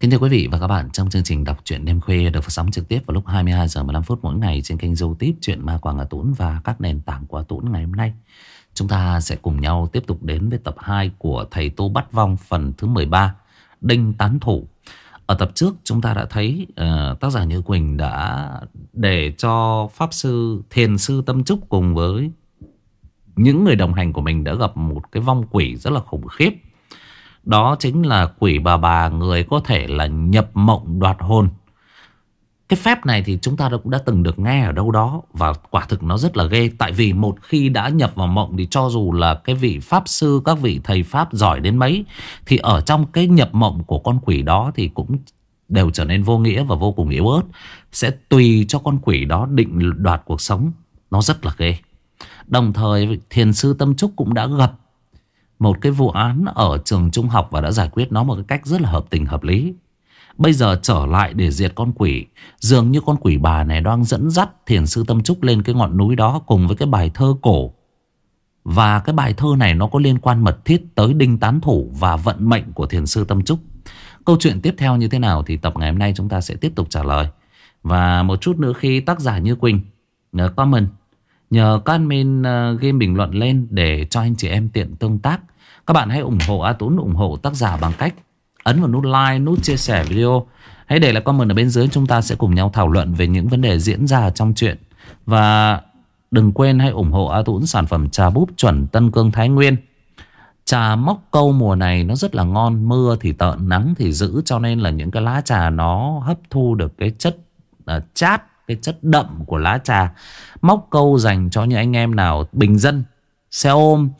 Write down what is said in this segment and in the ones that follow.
Kính thưa quý vị và các bạn, trong chương trình đọc truyện đêm khuya được phát sóng trực tiếp vào lúc 22 giờ 15 phút mỗi ngày trên kênh YouTube truyện ma quảng ở Tún và các nền tảng của Tún ngày hôm nay. Chúng ta sẽ cùng nhau tiếp tục đến với tập 2 của thầy Tô Bắt Vong phần thứ 13, Đinh Tán Thủ. Ở tập trước chúng ta đã thấy uh, tác giả Như Quỳnh đã để cho Pháp Sư Thiền Sư Tâm Trúc cùng với những người đồng hành của mình đã gặp một cái vong quỷ rất là khủng khiếp. Đó chính là quỷ bà bà, người có thể là nhập mộng đoạt hồn. Cái phép này thì chúng ta cũng đã từng được nghe ở đâu đó, Và quả thực nó rất là ghê. Tại vì một khi đã nhập vào mộng Thì cho dù là cái vị pháp sư, Các vị thầy pháp giỏi đến mấy, Thì ở trong cái nhập mộng của con quỷ đó Thì cũng đều trở nên vô nghĩa Và vô cùng yếu ớt. Sẽ tùy cho con quỷ đó định đoạt cuộc sống. Nó rất là ghê. Đồng thời, thiền sư Tâm Trúc cũng đã gặp một cái vụ án ở trường trung học và đã giải quyết nó một cái cách rất là hợp tình hợp lý. Bây giờ trở lại để diệt con quỷ, dường như con quỷ bà này đang dẫn dắt thiền sư Tâm Trúc lên cái ngọn núi đó cùng với cái bài thơ cổ. Và cái bài thơ này nó có liên quan mật thiết tới đinh tán thủ và vận mệnh của thiền sư Tâm Trúc. Câu chuyện tiếp theo như thế nào thì tập ngày hôm nay chúng ta sẽ tiếp tục trả lời. Và một chút nữa khi tác giả Như Quỳnh ờ, comment Nhờ các admin ờ, game bình luận lên để cho anh chị em tiện tương tác. Các bạn hãy ủng hộ A Tún, ủng hộ tác giả bằng cách ấn vào nút like, nút chia sẻ video. Hãy để lại comment ở bên dưới chúng ta sẽ cùng nhau thảo luận về những vấn đề diễn ra trong chuyện. Và đừng quên hãy ủng hộ A Tún sản phẩm trà búp chuẩn Tân Cương Thái Nguyên. Trà móc câu mùa này nó rất là ngon Mưa thì tợn nắng thì giữ Cho nên là những cái lá trà nó hấp thu được cái chất uh, chát cái chất đậm của lá trà. Móc câu dành cho những anh em nào bình dân, xe ôm,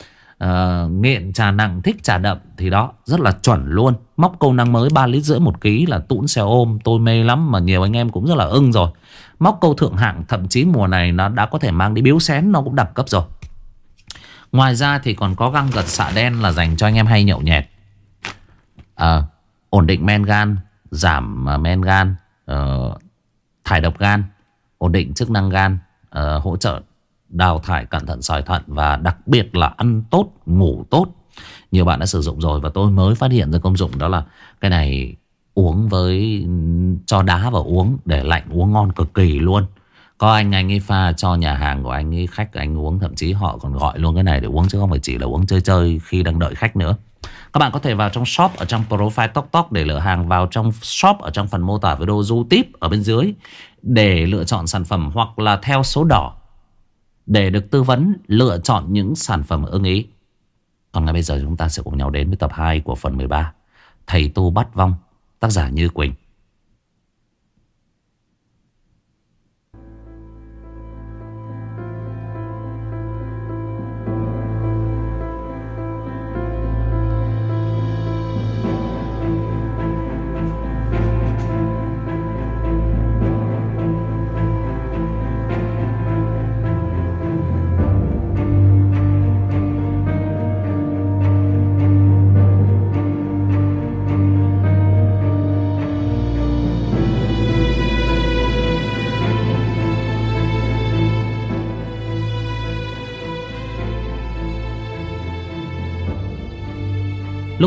uh, nghiện trà nặng, thích trà đậm thì đó rất là chuẩn luôn. Móc câu năng mới 3 lít rưỡi một ký là tũn xe ôm, tôi mê lắm mà nhiều anh em cũng rất là ưng rồi. Móc câu thượng hạng thậm chí mùa này nó đã có thể mang đi biếu xén nó cũng đẳng cấp rồi. Ngoài ra thì còn có găng gật xạ đen là dành cho anh em hay nhậu nhẹt. À, ổn định men gan, giảm ờ, men gan, uh, thải độc gan ổn định chức năng gan, uh, hỗ trợ đào thải cẩn thận sỏi thận và đặc biệt là ăn tốt, ngủ tốt. Nhiều bạn đã sử dụng rồi và tôi mới phát hiện ra công dụng đó là cái này uống với cho đá vào uống để lạnh uống ngon cực kỳ luôn. Có anh anh ấy pha cho nhà hàng của anh ấy khách anh uống thậm chí họ còn gọi luôn cái này để uống chứ không phải chỉ là uống chơi chơi khi đang đợi khách nữa. Các bạn có thể vào trong shop ở trong profile Tok Tok để lựa hàng vào trong shop ở trong phần mô tả video du tiếp ở bên dưới để lựa chọn sản phẩm hoặc là theo số đỏ. Để được tư vấn, lựa chọn những sản phẩm ưng ý. Còn ngay bây giờ chúng ta sẽ cùng nhau đến với tập 2 của phần 13 Thầy Tu Bắt Vong, Tác giả Như Quỳnh.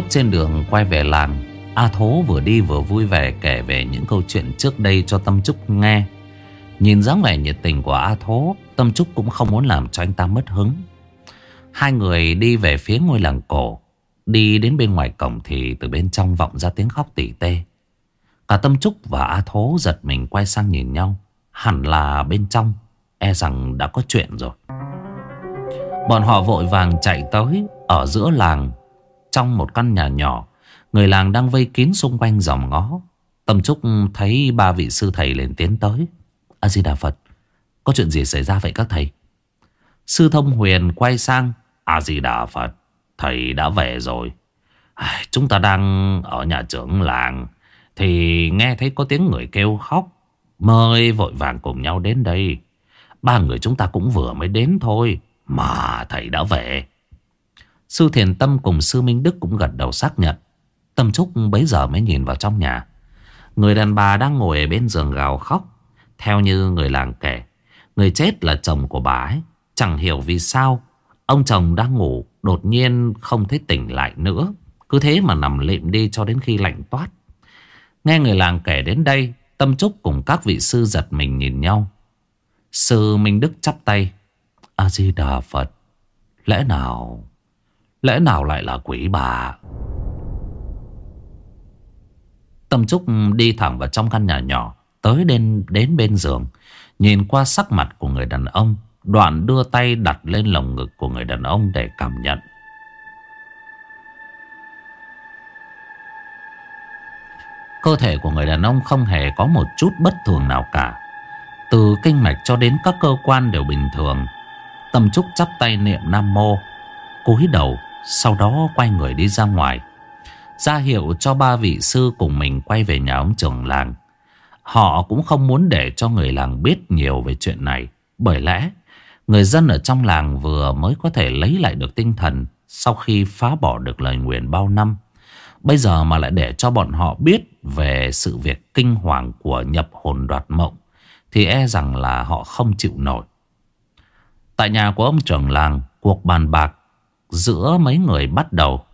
Lúc trên đường quay về làng, A Thố vừa đi vừa vui vẻ kể về những câu chuyện trước đây cho Tâm Trúc nghe. Nhìn dáng vẻ nhiệt tình của A Thố, Tâm Trúc cũng không muốn làm cho anh ta mất hứng. Hai người đi về phía ngôi làng cổ. Đi đến bên ngoài cổng thì từ bên trong vọng ra tiếng khóc tỉ tê. Cả Tâm Trúc và A Thố giật mình quay sang nhìn nhau. Hẳn là bên trong E rằng đã có chuyện rồi. Bọn họ vội vàng chạy tới, Ở giữa làng trong một căn nhà nhỏ. Người làng đang vây kín xung quanh dòng ngó. Tâm Trúc thấy ba vị sư thầy liền tiến tới. A-di-đà Phật Có chuyện gì xảy ra vậy các thầy? Sư thông huyền quay sang A-di-đà Phật Thầy đã về rồi. À, Chúng ta đang ở nhà trưởng làng Thì nghe thấy có tiếng người kêu khóc. Mời vội vàng cùng nhau đến đây. Ba người chúng ta cũng vừa mới đến thôi Mà thầy đã về. Sư Thiền Tâm cùng Sư Minh Đức cũng gật đầu xác nhận. Tâm Trúc bấy giờ mới nhìn vào trong nhà. Người đàn bà đang ngồi ở bên giường gào khóc. Theo như người làng kể, người chết là chồng của bà ấy. Chẳng hiểu vì sao, ông chồng đang ngủ, đột nhiên không thấy tỉnh lại nữa. Cứ thế mà nằm lịm đi cho đến khi lạnh toát. Nghe người làng kể đến đây Tâm Trúc cùng các vị sư giật mình nhìn nhau Sư Minh Đức chắp tay A-di-đà Phật Lẽ nào Lẽ nào lại là quỷ bà? Tâm Trúc đi thẳng vào trong căn nhà nhỏ Tới đến, đến bên giường. Nhìn qua sắc mặt của người đàn ông Đoạn đưa tay đặt lên lồng ngực của người đàn ông để cảm nhận. Cơ thể của người đàn ông không hề có một chút bất thường nào cả. Từ kinh mạch cho đến các cơ quan đều bình thường. Tâm Trúc chắp tay niệm Nam Mô cúi đầu sau đó quay người đi ra ngoài ra hiệu cho ba vị sư cùng mình quay về nhà ông trưởng làng. Họ cũng không muốn để cho người làng biết nhiều về chuyện này. Bởi lẽ, người dân ở trong làng vừa mới có thể lấy lại được tinh thần sau khi phá bỏ được lời nguyền bao năm. Bây giờ mà lại để cho bọn họ biết về sự việc kinh hoàng của nhập hồn đoạt mộng thì e rằng là họ không chịu nổi. Tại nhà của ông trưởng làng, cuộc bàn bạc giữa mấy người bắt đầu.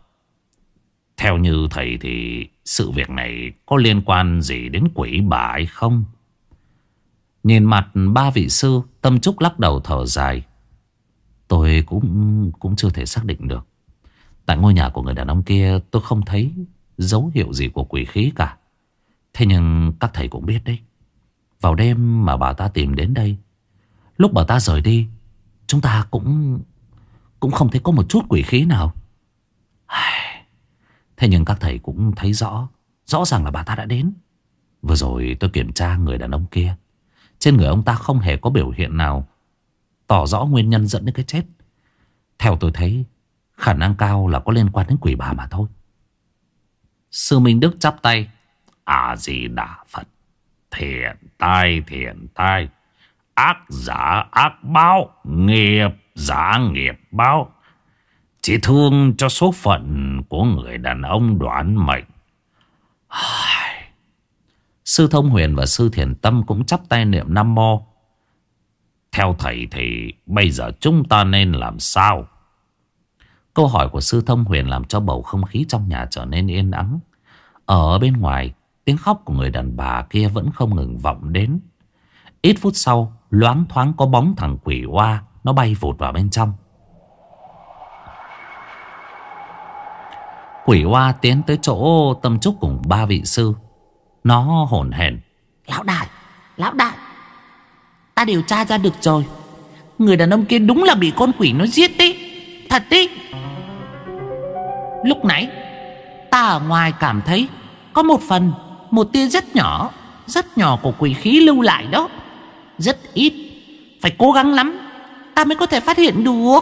Theo như thầy thì sự việc này có liên quan gì đến quỷ bà hay không? Nhìn mặt ba vị sư, Tâm Trúc lắc đầu thở dài. Tôi cũng cũng chưa thể xác định được. Tại ngôi nhà của người đàn ông kia tôi không thấy dấu hiệu gì của quỷ khí cả. Thế nhưng các thầy cũng biết đấy. Vào đêm mà bà ta tìm đến đây. Lúc bà ta rời đi, chúng ta cũng cũng không thấy có một chút quỷ khí nào. Thế nhưng các thầy cũng thấy rõ Rõ ràng là bà ta đã đến. Vừa rồi tôi kiểm tra người đàn ông kia. Trên người ông ta không hề có biểu hiện nào Tỏ rõ nguyên nhân dẫn đến cái chết. Theo tôi thấy, Khả năng cao là có liên quan đến quỷ bà mà thôi. Sư Minh Đức chắp tay. À gì đà Phật. Thiện tai thiện tai. Ác giả, ác báo, Nghiệp giả nghiệp báo chỉ thương cho số phận của người đàn ông đoán mệnh. Sư Thông Huyền và Sư Thiền Tâm cũng chắp tay niệm Nam Mô. Theo thầy thì bây giờ chúng ta nên làm sao? Câu hỏi của Sư Thông Huyền làm cho bầu không khí trong nhà trở nên yên ắng. Ở bên ngoài, tiếng khóc của người đàn bà kia vẫn không ngừng vọng đến. Ít phút sau, loáng thoáng có bóng thằng quỷ hoa, nó bay vụt vào bên trong. Quỷ hoa tiến tới chỗ tâm trúc cùng ba vị sư. Nó hồn hển. Lão đại, lão đại. Ta điều tra ra được rồi. Người đàn ông kia đúng là bị con quỷ nó giết đi, Thật đấy. Lúc nãy, ta ở ngoài cảm thấy có một phần, một tia rất nhỏ, rất nhỏ của quỷ khí lưu lại đó. Rất ít. Phải cố gắng lắm, ta mới có thể phát hiện được.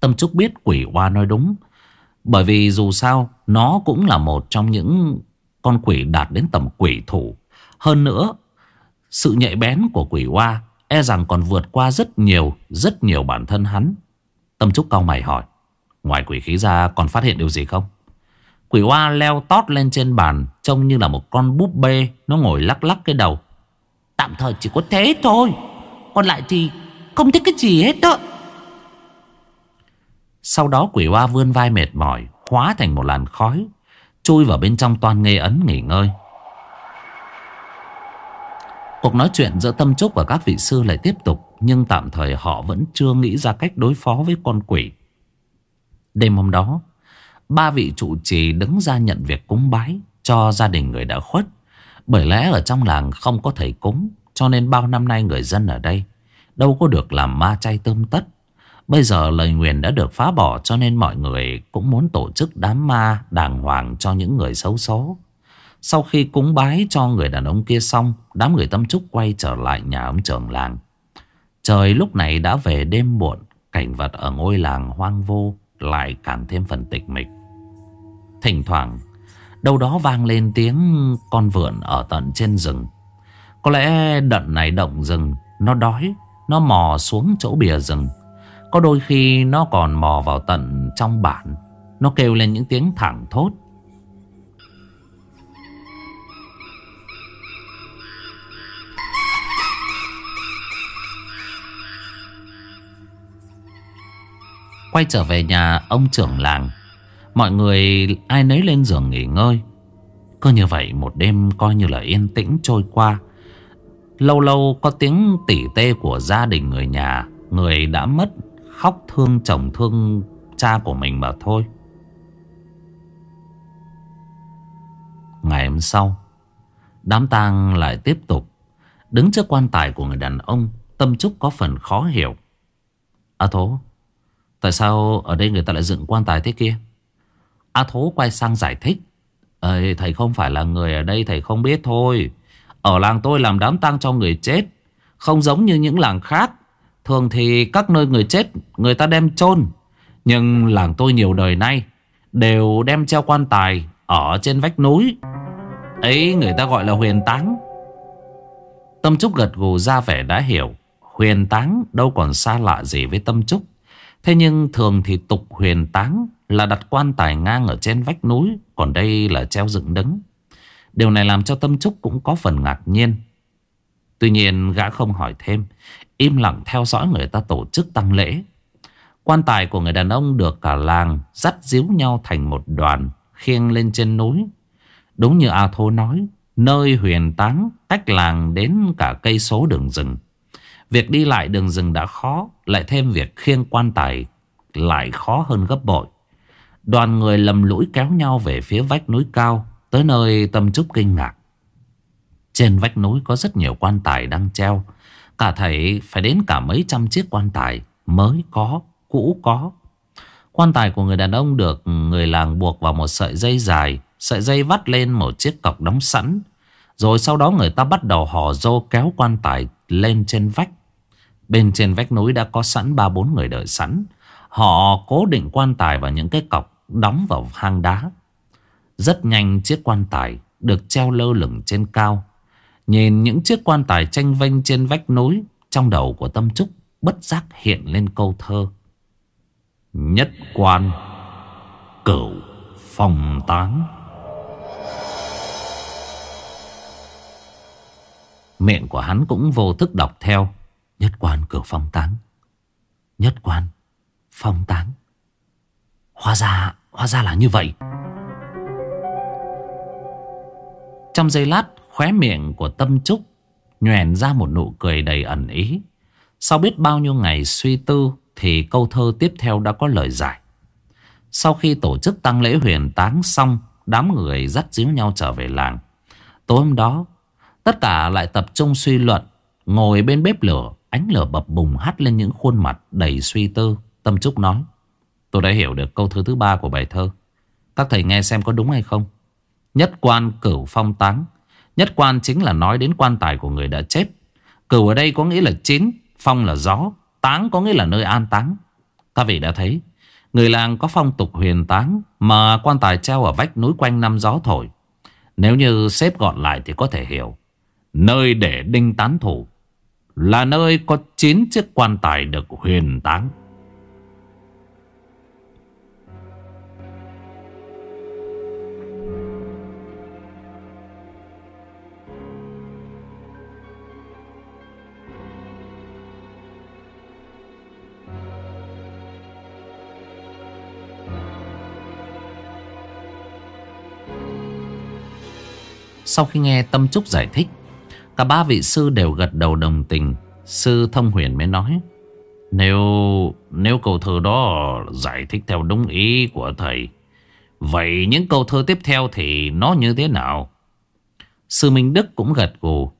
Tâm Trúc biết quỷ hoa nói đúng. Bởi vì dù sao, nó cũng là một trong những con quỷ đạt đến tầm quỷ thủ. Hơn nữa, sự nhạy bén của quỷ hoa e rằng còn vượt qua rất nhiều, rất nhiều bản thân hắn. Tâm Trúc cao mày hỏi, ngoài quỷ khí ra còn phát hiện điều gì không? Quỷ hoa leo tót lên trên bàn, trông như là một con búp bê, nó ngồi lắc lắc cái đầu. Tạm thời chỉ có thế thôi, còn lại thì không thích cái gì hết đó. Sau đó quỷ hoa vươn vai mệt mỏi, Hóa thành một làn khói, Chui vào bên trong toàn nghê ấn nghỉ ngơi Cuộc nói chuyện giữa Tâm Trúc và các vị sư lại tiếp tục, Nhưng tạm thời họ vẫn chưa nghĩ ra cách đối phó với con quỷ Đêm hôm đó, Ba vị trụ trì đứng ra nhận việc cúng bái Cho gia đình người đã khuất, Bởi lẽ ở trong làng không có thầy cúng cho nên bao năm nay người dân ở đây Đâu có được làm ma chay tôm tất Bây giờ lời nguyền đã được phá bỏ cho nên mọi người cũng muốn tổ chức đám ma đàng hoàng cho những người xấu số. Sau khi cúng bái cho người đàn ông kia xong, đám người tâm trúc quay trở lại nhà ông trưởng làng. Trời lúc này đã về đêm muộn, cảnh vật ở ngôi làng hoang vô lại càng thêm phần tịch mịch. Thỉnh thoảng, đâu đó vang lên tiếng con vượn ở tận trên rừng. Có lẽ đợt này động rừng, nó đói, nó mò xuống chỗ bìa rừng. Có đôi khi nó còn mò vào tận trong bản. Nó kêu lên những tiếng thẳng thốt. Quay trở về nhà ông trưởng làng Mọi người ai nấy lên giường nghỉ ngơi. Cứ như vậy một đêm coi như là yên tĩnh trôi qua. Lâu lâu có tiếng tỉ tê của gia đình người nhà Người đã mất khóc thương chồng thương cha của mình mà thôi. Ngày hôm sau Đám tang lại tiếp tục. Đứng trước quan tài của người đàn ông Tâm Trúc có phần khó hiểu. A Thố Tại sao ở đây người ta lại dựng quan tài thế kia? A Thố quay sang giải thích. Ê, Thầy không phải là người ở đây Thầy không biết thôi. Ở làng tôi làm đám tang cho người chết, Không giống như những làng khác. Thường thì các nơi người chết, Người ta đem chôn, Nhưng làng tôi nhiều đời nay Đều đem treo quan tài Ở trên vách núi. Ấy người ta gọi là huyền táng. Tâm Trúc gật gù ra vẻ đã hiểu, Huyền táng đâu còn xa lạ gì với Tâm Trúc. Thế nhưng thường thì tục huyền táng là đặt quan tài ngang ở trên vách núi, Còn đây là treo dựng đứng. Điều này làm cho Tâm Trúc cũng có phần ngạc nhiên. Tuy nhiên, gã không hỏi thêm, Im lặng theo dõi người ta tổ chức tăng lễ. Quan tài của người đàn ông được cả làng Dắt díu nhau thành một đoàn, Khiêng lên trên núi. Đúng như A Thô nói, Nơi huyền táng cách làng đến cả cây số đường rừng. Việc đi lại đường rừng đã khó, Lại thêm việc khiêng quan tài Lại khó hơn gấp bội. Đoàn người lầm lũi kéo nhau về phía vách núi cao. Tới nơi tâm trúc kinh ngạc. Trên vách núi có rất nhiều quan tài đang treo. Cả thầy phải đến cả mấy trăm chiếc quan tài Mới có, cũ có. Quan tài của người đàn ông được người làng buộc vào một sợi dây dài Sợi dây vắt lên một chiếc cọc đóng sẵn. Rồi sau đó người ta bắt đầu hò dô kéo quan tài lên trên vách. Bên trên vách núi đã có sẵn ba bốn người đợi sẵn. Họ cố định quan tài vào những cái cọc đóng vào hang đá. Rất nhanh chiếc quan tài được treo lơ lửng trên cao. Nhìn những chiếc quan tài tranh vênh trên vách núi, Trong đầu của Tâm Trúc bất giác hiện lên câu thơ. Nhất quan, Cửu phòng táng Miệng của hắn cũng vô thức đọc theo. Nhất quan, cửu phong táng Nhất quan Phong táng Hóa ra Hóa ra là như vậy. Trong giây lát, Khóe miệng của tâm trúc nhoèn ra một nụ cười đầy ẩn ý. Sau biết bao nhiêu ngày suy tư Thì câu thơ tiếp theo đã có lời giải. Sau khi tổ chức tăng lễ huyền táng xong, Đám người dắt díu nhau trở về làng. Tối hôm đó, Tất cả lại tập trung suy luận, Ngồi bên bếp lửa, Ánh lửa bập bùng hắt lên những khuôn mặt đầy suy tư. Tâm Trúc nói, Tôi đã hiểu được câu thơ thứ ba của bài thơ. Các thầy nghe xem có đúng hay không? Nhất quan cửu phong táng. Nhất quan chính là nói đến quan tài của người đã chết. Cửu ở đây có nghĩa là chín, Phong là gió, Táng có nghĩa là nơi an táng. Các vị đã thấy, Người làng có phong tục huyền táng Mà quan tài treo ở vách núi quanh năm gió thổi. Nếu như xếp gọn lại thì có thể hiểu, Nơi để đinh tán thủ Là nơi có 9 chiếc quan tài được huyền táng. Sau khi nghe Tâm Trúc giải thích, Cả ba vị sư đều gật đầu đồng tình. Sư Thông Huyền mới nói, Nếu nếu câu thơ đó giải thích theo đúng ý của thầy, Vậy những câu thơ tiếp theo thì nó như thế nào? Sư Minh Đức cũng gật gù,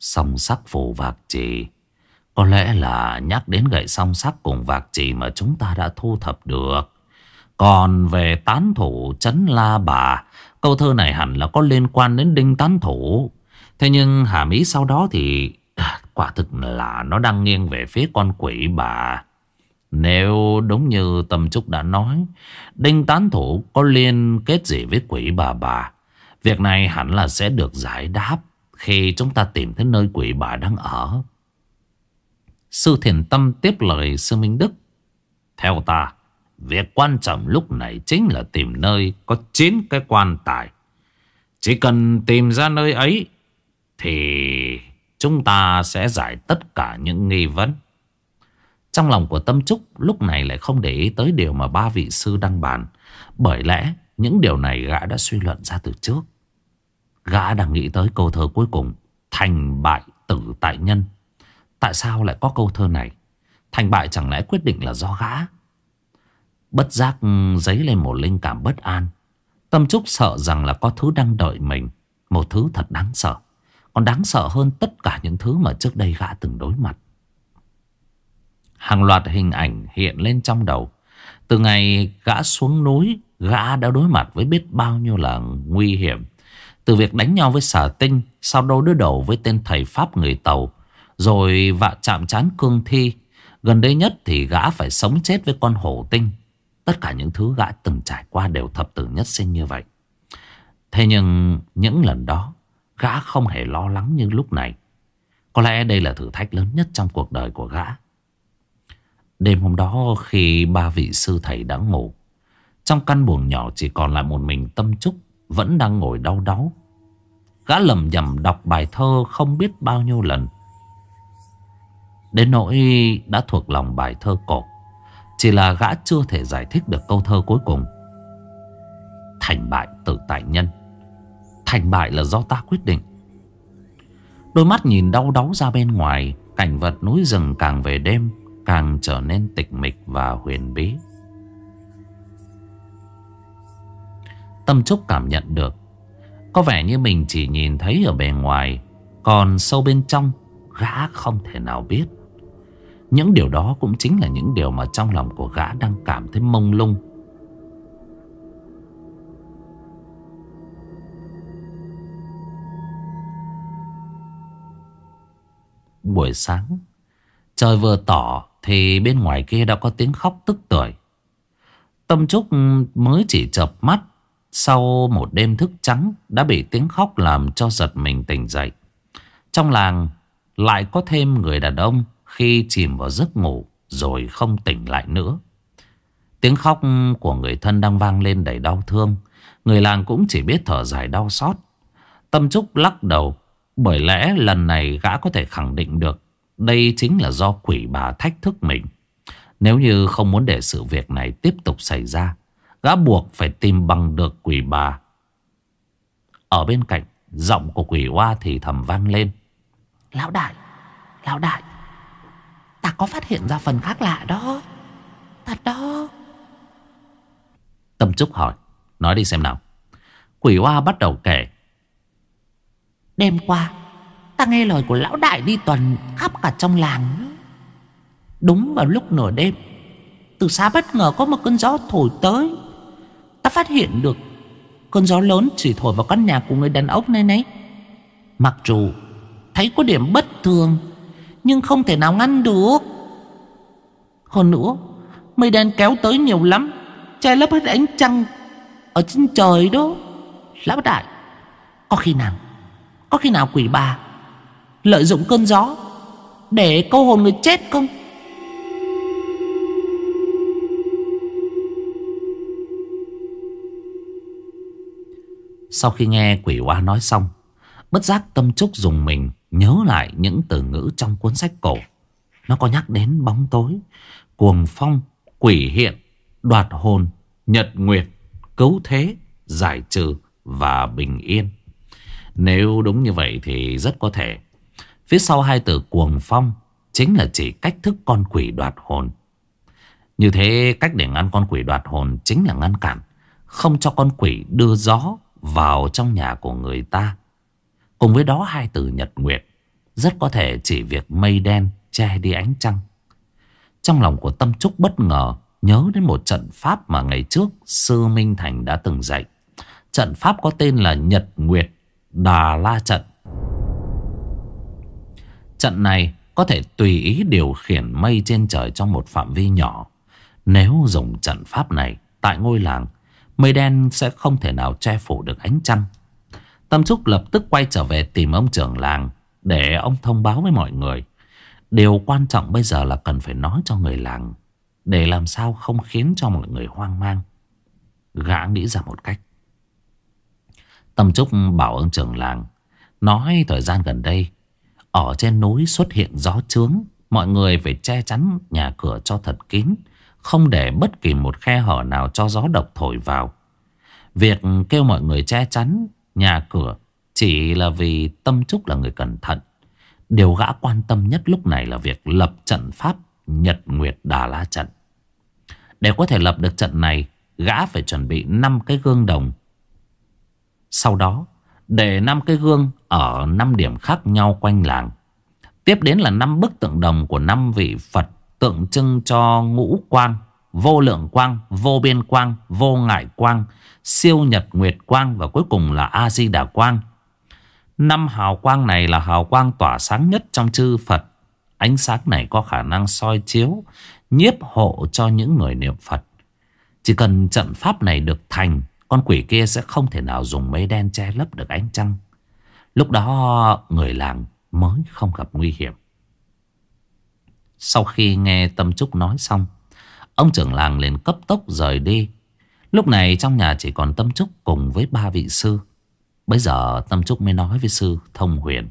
Song sắc phù vạc trì. Có lẽ là nhắc đến gậy song sắc cùng vạc trì mà chúng ta đã thu thập được. Còn về tán thủ chấn la bà Câu thơ này hẳn là có liên quan đến đinh tán thủ Thế nhưng hàm ý sau đó thì à, quả thực là nó đang nghiêng về phía con quỷ bà. Nếu đúng như Tâm Trúc đã nói, Đinh Tán Thủ có liên kết gì với quỷ bà bà, việc này hẳn là sẽ được giải đáp khi chúng ta tìm thấy nơi quỷ bà đang ở. Sư Thiền Tâm tiếp lời Sư Minh Đức. Theo ta, việc quan trọng lúc này chính là tìm nơi có 9 cái quan tài. Chỉ cần tìm ra nơi ấy, thì chúng ta sẽ giải tất cả những nghi vấn. Trong lòng của Tâm Trúc, lúc này lại không để ý tới điều mà ba vị sư đang bàn. Bởi lẽ, những điều này gã đã suy luận ra từ trước. Gã đang nghĩ tới câu thơ cuối cùng, Thành bại tử tại nhân Tại sao lại có câu thơ này Thành bại chẳng lẽ quyết định là do gã Bất giác dấy lên một linh cảm bất an. Tâm Trúc sợ rằng là có thứ đang đợi mình, Một thứ thật đáng sợ. Còn đáng sợ hơn tất cả những thứ mà trước đây gã từng đối mặt. Hàng loạt hình ảnh hiện lên trong đầu. Từ ngày gã xuống núi, Gã đã đối mặt với biết bao nhiêu là nguy hiểm. Từ việc đánh nhau với xà tinh, Sau đó đối đầu với tên thầy Pháp người Tàu, Rồi vạ chạm chán cương thi, Gần đây nhất thì gã phải sống chết với con hổ tinh. Tất cả những thứ gã từng trải qua đều thập tử nhất sinh như vậy. Thế nhưng những lần đó, Gã không hề lo lắng như lúc này. Có lẽ đây là thử thách lớn nhất trong cuộc đời của gã. Đêm hôm đó khi ba vị sư thầy đã ngủ, Trong căn buồng nhỏ chỉ còn lại một mình tâm trúc Vẫn đang ngồi đau đáu. Gã lầm nhầm đọc bài thơ không biết bao nhiêu lần. Đến nỗi đã thuộc lòng bài thơ cổ chỉ là gã chưa thể giải thích được câu thơ cuối cùng. Thành bại tự tại nhân. Thành bại là do ta quyết định. Đôi mắt nhìn đau đáu ra bên ngoài, Cảnh vật núi rừng càng về đêm Càng trở nên tịch mịch và huyền bí. Tâm Trúc cảm nhận được. Có vẻ như mình chỉ nhìn thấy ở bề ngoài, Còn sâu bên trong, Gã không thể nào biết. Những điều đó cũng chính là những điều mà trong lòng của gã đang cảm thấy mông lung. Buổi sáng, Trời vừa tỏ Thì bên ngoài kia đã có tiếng khóc tức tưởi. Tâm Trúc mới chỉ chập mắt Sau một đêm thức trắng Đã bị tiếng khóc làm cho giật mình tỉnh dậy. Trong làng Lại có thêm người đàn ông khi chìm vào giấc ngủ Rồi không tỉnh lại nữa Tiếng khóc của người thân đang vang lên đầy đau thương Người làng cũng chỉ biết thở dài đau xót Tâm Trúc lắc đầu bởi lẽ lần này gã có thể khẳng định được đây chính là do quỷ bà thách thức mình. Nếu như không muốn để sự việc này tiếp tục xảy ra, gã buộc phải tìm bằng được quỷ bà. Ở bên cạnh, giọng của quỷ hoa thì thầm vang lên. Lão đại, lão đại, ta có phát hiện ra phần khác lạ đó. Thật đó. Tâm Trúc hỏi, nói đi xem nào. Quỷ hoa bắt đầu kể Đêm qua Ta nghe lời của lão đại đi tuần khắp cả trong làng Đúng vào lúc nửa đêm Từ xa bất ngờ có một cơn gió thổi tới Ta phát hiện được Cơn gió lớn chỉ thổi vào căn nhà của người đàn ông này này Mặc dù thấy có điểm bất thường nhưng không thể nào ngăn được. Hơn nữa, Mây đen kéo tới nhiều lắm, Che lấp hết ánh trăng Ở trên trời đó, Lão đại. Có khi nào, có khi nào quỷ bà Lợi dụng cơn gió Để câu hồn người chết không? Sau khi nghe quỷ hoa nói xong, Bất giác tâm trúc dùng mình Nhớ lại những từ ngữ trong cuốn sách cổ. Nó có nhắc đến bóng tối, Cuồng phong, Quỷ hiện, Đoạt hồn, Nhật nguyệt Cấu thế, Giải trừ Và bình yên. Nếu đúng như vậy thì rất có thể, Phía sau hai từ cuồng phong Chính là chỉ cách thức con quỷ đoạt hồn. Như thế, cách để ngăn con quỷ đoạt hồn Chính là ngăn cản, Không cho con quỷ đưa gió Vào trong nhà của người ta. Cùng với đó hai từ nhật nguyệt Rất có thể chỉ việc mây đen Che đi ánh trăng Trong lòng của Tâm Trúc bất ngờ Nhớ đến một trận pháp mà ngày trước Sư Minh Thành đã từng dạy Trận pháp có tên là Nhật Nguyệt Đà La Trận Trận này có thể tùy ý điều khiển mây trên trời trong một phạm vi nhỏ. Nếu dùng trận pháp này tại ngôi làng, mây đen sẽ không thể nào che phủ được ánh trăng. Tâm Trúc lập tức quay trở về tìm ông trưởng làng để ông thông báo với mọi người. Điều quan trọng bây giờ là cần phải nói cho người làng, để làm sao không khiến cho mọi người hoang mang. Gã nghĩ ra một cách. Tâm Trúc bảo ông trưởng làng, Nói thời gian gần đây, Ở trên núi xuất hiện gió trướng, Mọi người phải che chắn nhà cửa cho thật kín, Không để bất kỳ một khe hở nào cho gió độc thổi vào Việc kêu mọi người che chắn nhà cửa Chỉ là vì Tâm Trúc là người cẩn thận. Điều gã quan tâm nhất lúc này là việc lập trận pháp Nhật Nguyệt Đà La Trận. Để có thể lập được trận này, Gã phải chuẩn bị 5 cái gương đồng. Sau đó, Để 5 cái gương ở 5 điểm khác nhau quanh làng. Tiếp đến là 5 bức tượng đồng của 5 vị Phật Tượng trưng cho ngũ quang Vô lượng quang, vô biên quang, vô ngại quang Siêu nhật nguyệt quang Và cuối cùng là A-di-đà quang. Năm hào quang này là hào quang tỏa sáng nhất trong chư Phật. Ánh sáng này có khả năng soi chiếu Nhiếp hộ cho những người niệm Phật. Chỉ cần trận pháp này được thành Con quỷ kia sẽ không thể nào dùng mây đen che lấp được ánh trăng. Lúc đó người làng mới không gặp nguy hiểm. Sau khi nghe Tâm Trúc nói xong Ông trưởng làng liền cấp tốc rời đi. Lúc này trong nhà chỉ còn Tâm Trúc cùng với ba vị sư. Bây giờ Tâm Trúc mới nói với sư Thông Huyền.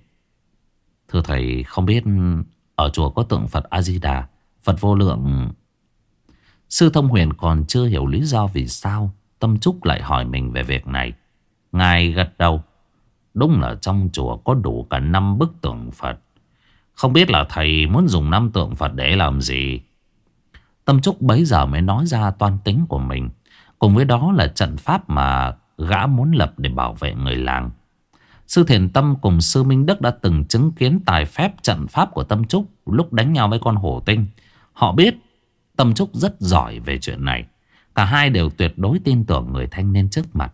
Thưa thầy, không biết ở chùa có tượng Phật A-di-đà, Phật vô lượng. Sư Thông Huyền còn chưa hiểu lý do vì sao Tâm Trúc lại hỏi mình về việc này. Ngài gật đầu. Đúng là trong chùa có đủ cả năm bức tượng Phật. Không biết là thầy muốn dùng năm tượng Phật để làm gì? Tâm Trúc bấy giờ mới nói ra toan tính của mình Cùng với đó là trận pháp mà gã muốn lập để bảo vệ người làng Sư Thiền Tâm cùng Sư Minh Đức đã từng chứng kiến tài phép trận pháp của Tâm Trúc lúc đánh nhau với con hổ tinh. Họ biết Tâm Trúc rất giỏi về chuyện này. Cả hai đều tuyệt đối tin tưởng người thanh niên trước mặt.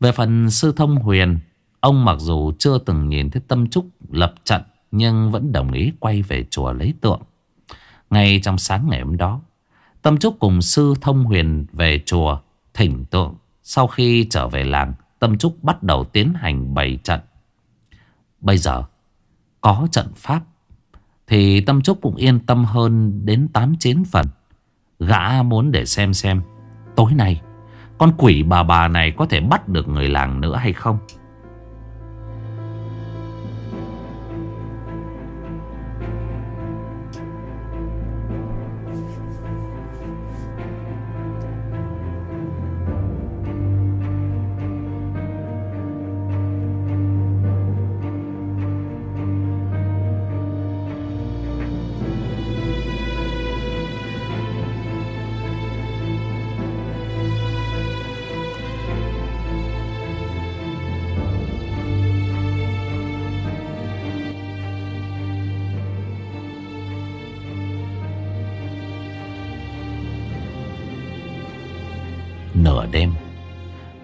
Về phần Sư Thông Huyền, ông mặc dù chưa từng nhìn thấy Tâm Trúc lập trận nhưng vẫn đồng ý quay về chùa lấy tượng. Ngay trong sáng ngày hôm đó, Tâm Trúc cùng Sư Thông Huyền về chùa thỉnh tượng. Sau khi trở về làng, Tâm Trúc bắt đầu tiến hành bày trận. Bây giờ có trận pháp thì Tâm Trúc cũng yên tâm hơn đến 8-9 phần. Gã muốn để xem xem tối nay con quỷ bà bà này có thể bắt được người làng nữa hay không.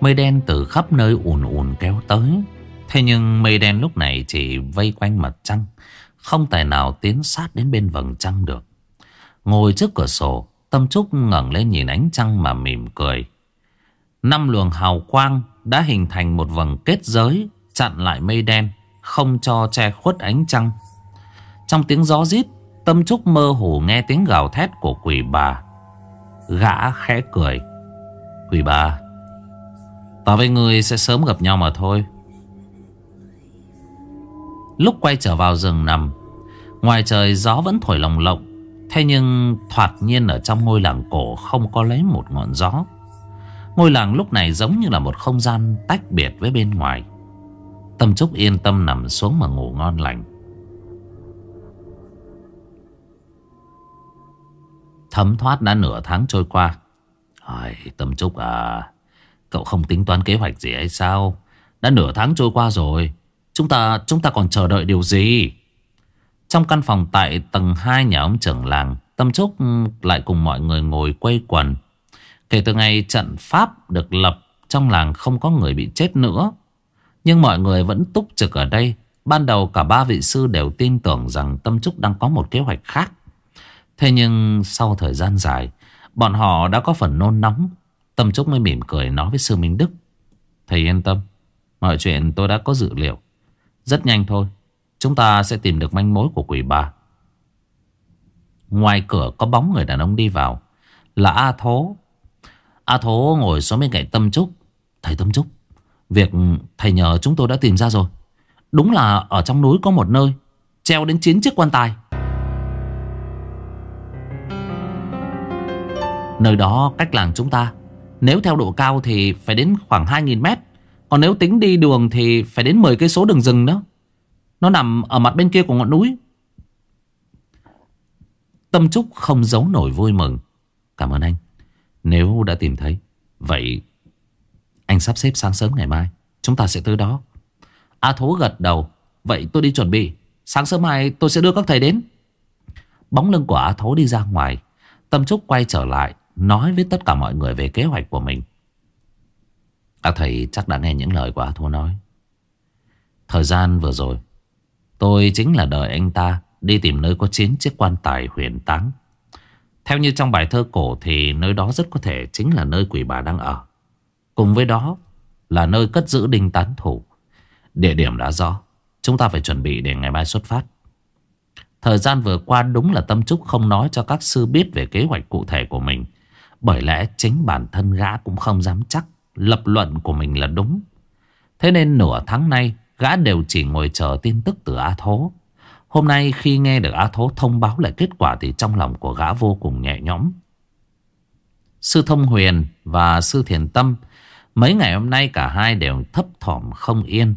Mây đen từ khắp nơi ùn ùn kéo tới. Thế nhưng mây đen lúc này chỉ vây quanh mặt trăng, Không tài nào tiến sát đến bên vầng trăng được. Ngồi trước cửa sổ, Tâm Trúc ngẩng lên nhìn ánh trăng mà mỉm cười. Năm luồng hào quang đã hình thành một vầng kết giới, Chặn lại mây đen, Không cho che khuất ánh trăng. Trong tiếng gió rít, Tâm Trúc mơ hồ nghe tiếng gào thét của quỷ bà. Gã khẽ cười. Quỷ bà Ta với người sẽ sớm gặp nhau mà thôi. Lúc quay trở vào rừng nằm Ngoài trời gió vẫn thổi lồng lộng Thế nhưng thoạt nhiên ở trong ngôi làng cổ không có lấy một ngọn gió. Ngôi làng lúc này giống như là một không gian tách biệt với bên ngoài. Tâm Trúc yên tâm nằm xuống mà ngủ ngon lành. Thấm thoát đã nửa tháng trôi qua. Ai, Tâm Trúc à Cậu không tính toán kế hoạch gì hay sao? Đã nửa tháng trôi qua rồi. Chúng ta chúng ta còn chờ đợi điều gì? Trong căn phòng tại tầng 2 nhà ông trưởng làng, Tâm Trúc ừ, lại cùng mọi người ngồi quây quần. Kể từ ngày trận pháp được lập, Trong làng không có người bị chết nữa. Nhưng mọi người vẫn túc trực ở đây. Ban đầu cả ba vị sư đều tin tưởng rằng Tâm Trúc đang có một kế hoạch khác. Thế nhưng sau thời gian dài, Bọn họ đã có phần nôn nóng. Tâm Trúc mới mỉm cười nói với sư Minh Đức. Thầy yên tâm, Mọi chuyện tôi đã có dự liệu. Rất nhanh thôi, Chúng ta sẽ tìm được manh mối của quỷ bà. Ngoài cửa có bóng người đàn ông đi vào, Là A Thố. A Thố ngồi xuống bên cạnh Tâm Trúc. Thầy Tâm Trúc, Việc thầy nhờ chúng tôi đã tìm ra rồi. Đúng là ở trong núi có một nơi, Treo đến 9 chiếc quan tài. Nơi đó cách làng chúng ta nếu theo độ cao thì phải đến khoảng 2.000 mét Còn nếu tính đi đường thì phải đến 10 cây số đường rừng đó. Nó nằm ở mặt bên kia của ngọn núi. Tâm Trúc không giấu nổi vui mừng. Cảm ơn anh. Nếu đã tìm thấy, vậy anh sắp xếp sáng sớm ngày mai. Chúng ta sẽ tới đó. A Thố gật đầu. Vậy tôi đi chuẩn bị. Sáng sớm mai tôi sẽ đưa các thầy đến. Bóng lưng của A Thố đi ra ngoài. Tâm Trúc quay trở lại. Nói với tất cả mọi người về kế hoạch của mình. Các thầy chắc đã nghe những lời của A Thu nói. Thời gian vừa rồi, tôi chính là đợi anh ta đi tìm nơi có chín chiếc quan tài huyền táng. Theo như trong bài thơ cổ thì nơi đó rất có thể chính là nơi quỷ bà đang ở. Cùng với đó là nơi cất giữ đinh tán thủ. Địa điểm đã rõ, chúng ta phải chuẩn bị để ngày mai xuất phát. Thời gian vừa qua đúng là Tâm Trúc không nói cho các sư biết về kế hoạch cụ thể của mình. Bởi lẽ chính bản thân gã cũng không dám chắc lập luận của mình là đúng. Thế nên nửa tháng nay, gã đều chỉ ngồi chờ tin tức từ A Thố. Hôm nay khi nghe được A Thố thông báo lại kết quả thì trong lòng của gã vô cùng nhẹ nhõm. Sư Thông Huyền và Sư Thiền Tâm, mấy ngày hôm nay cả hai đều thấp thỏm không yên.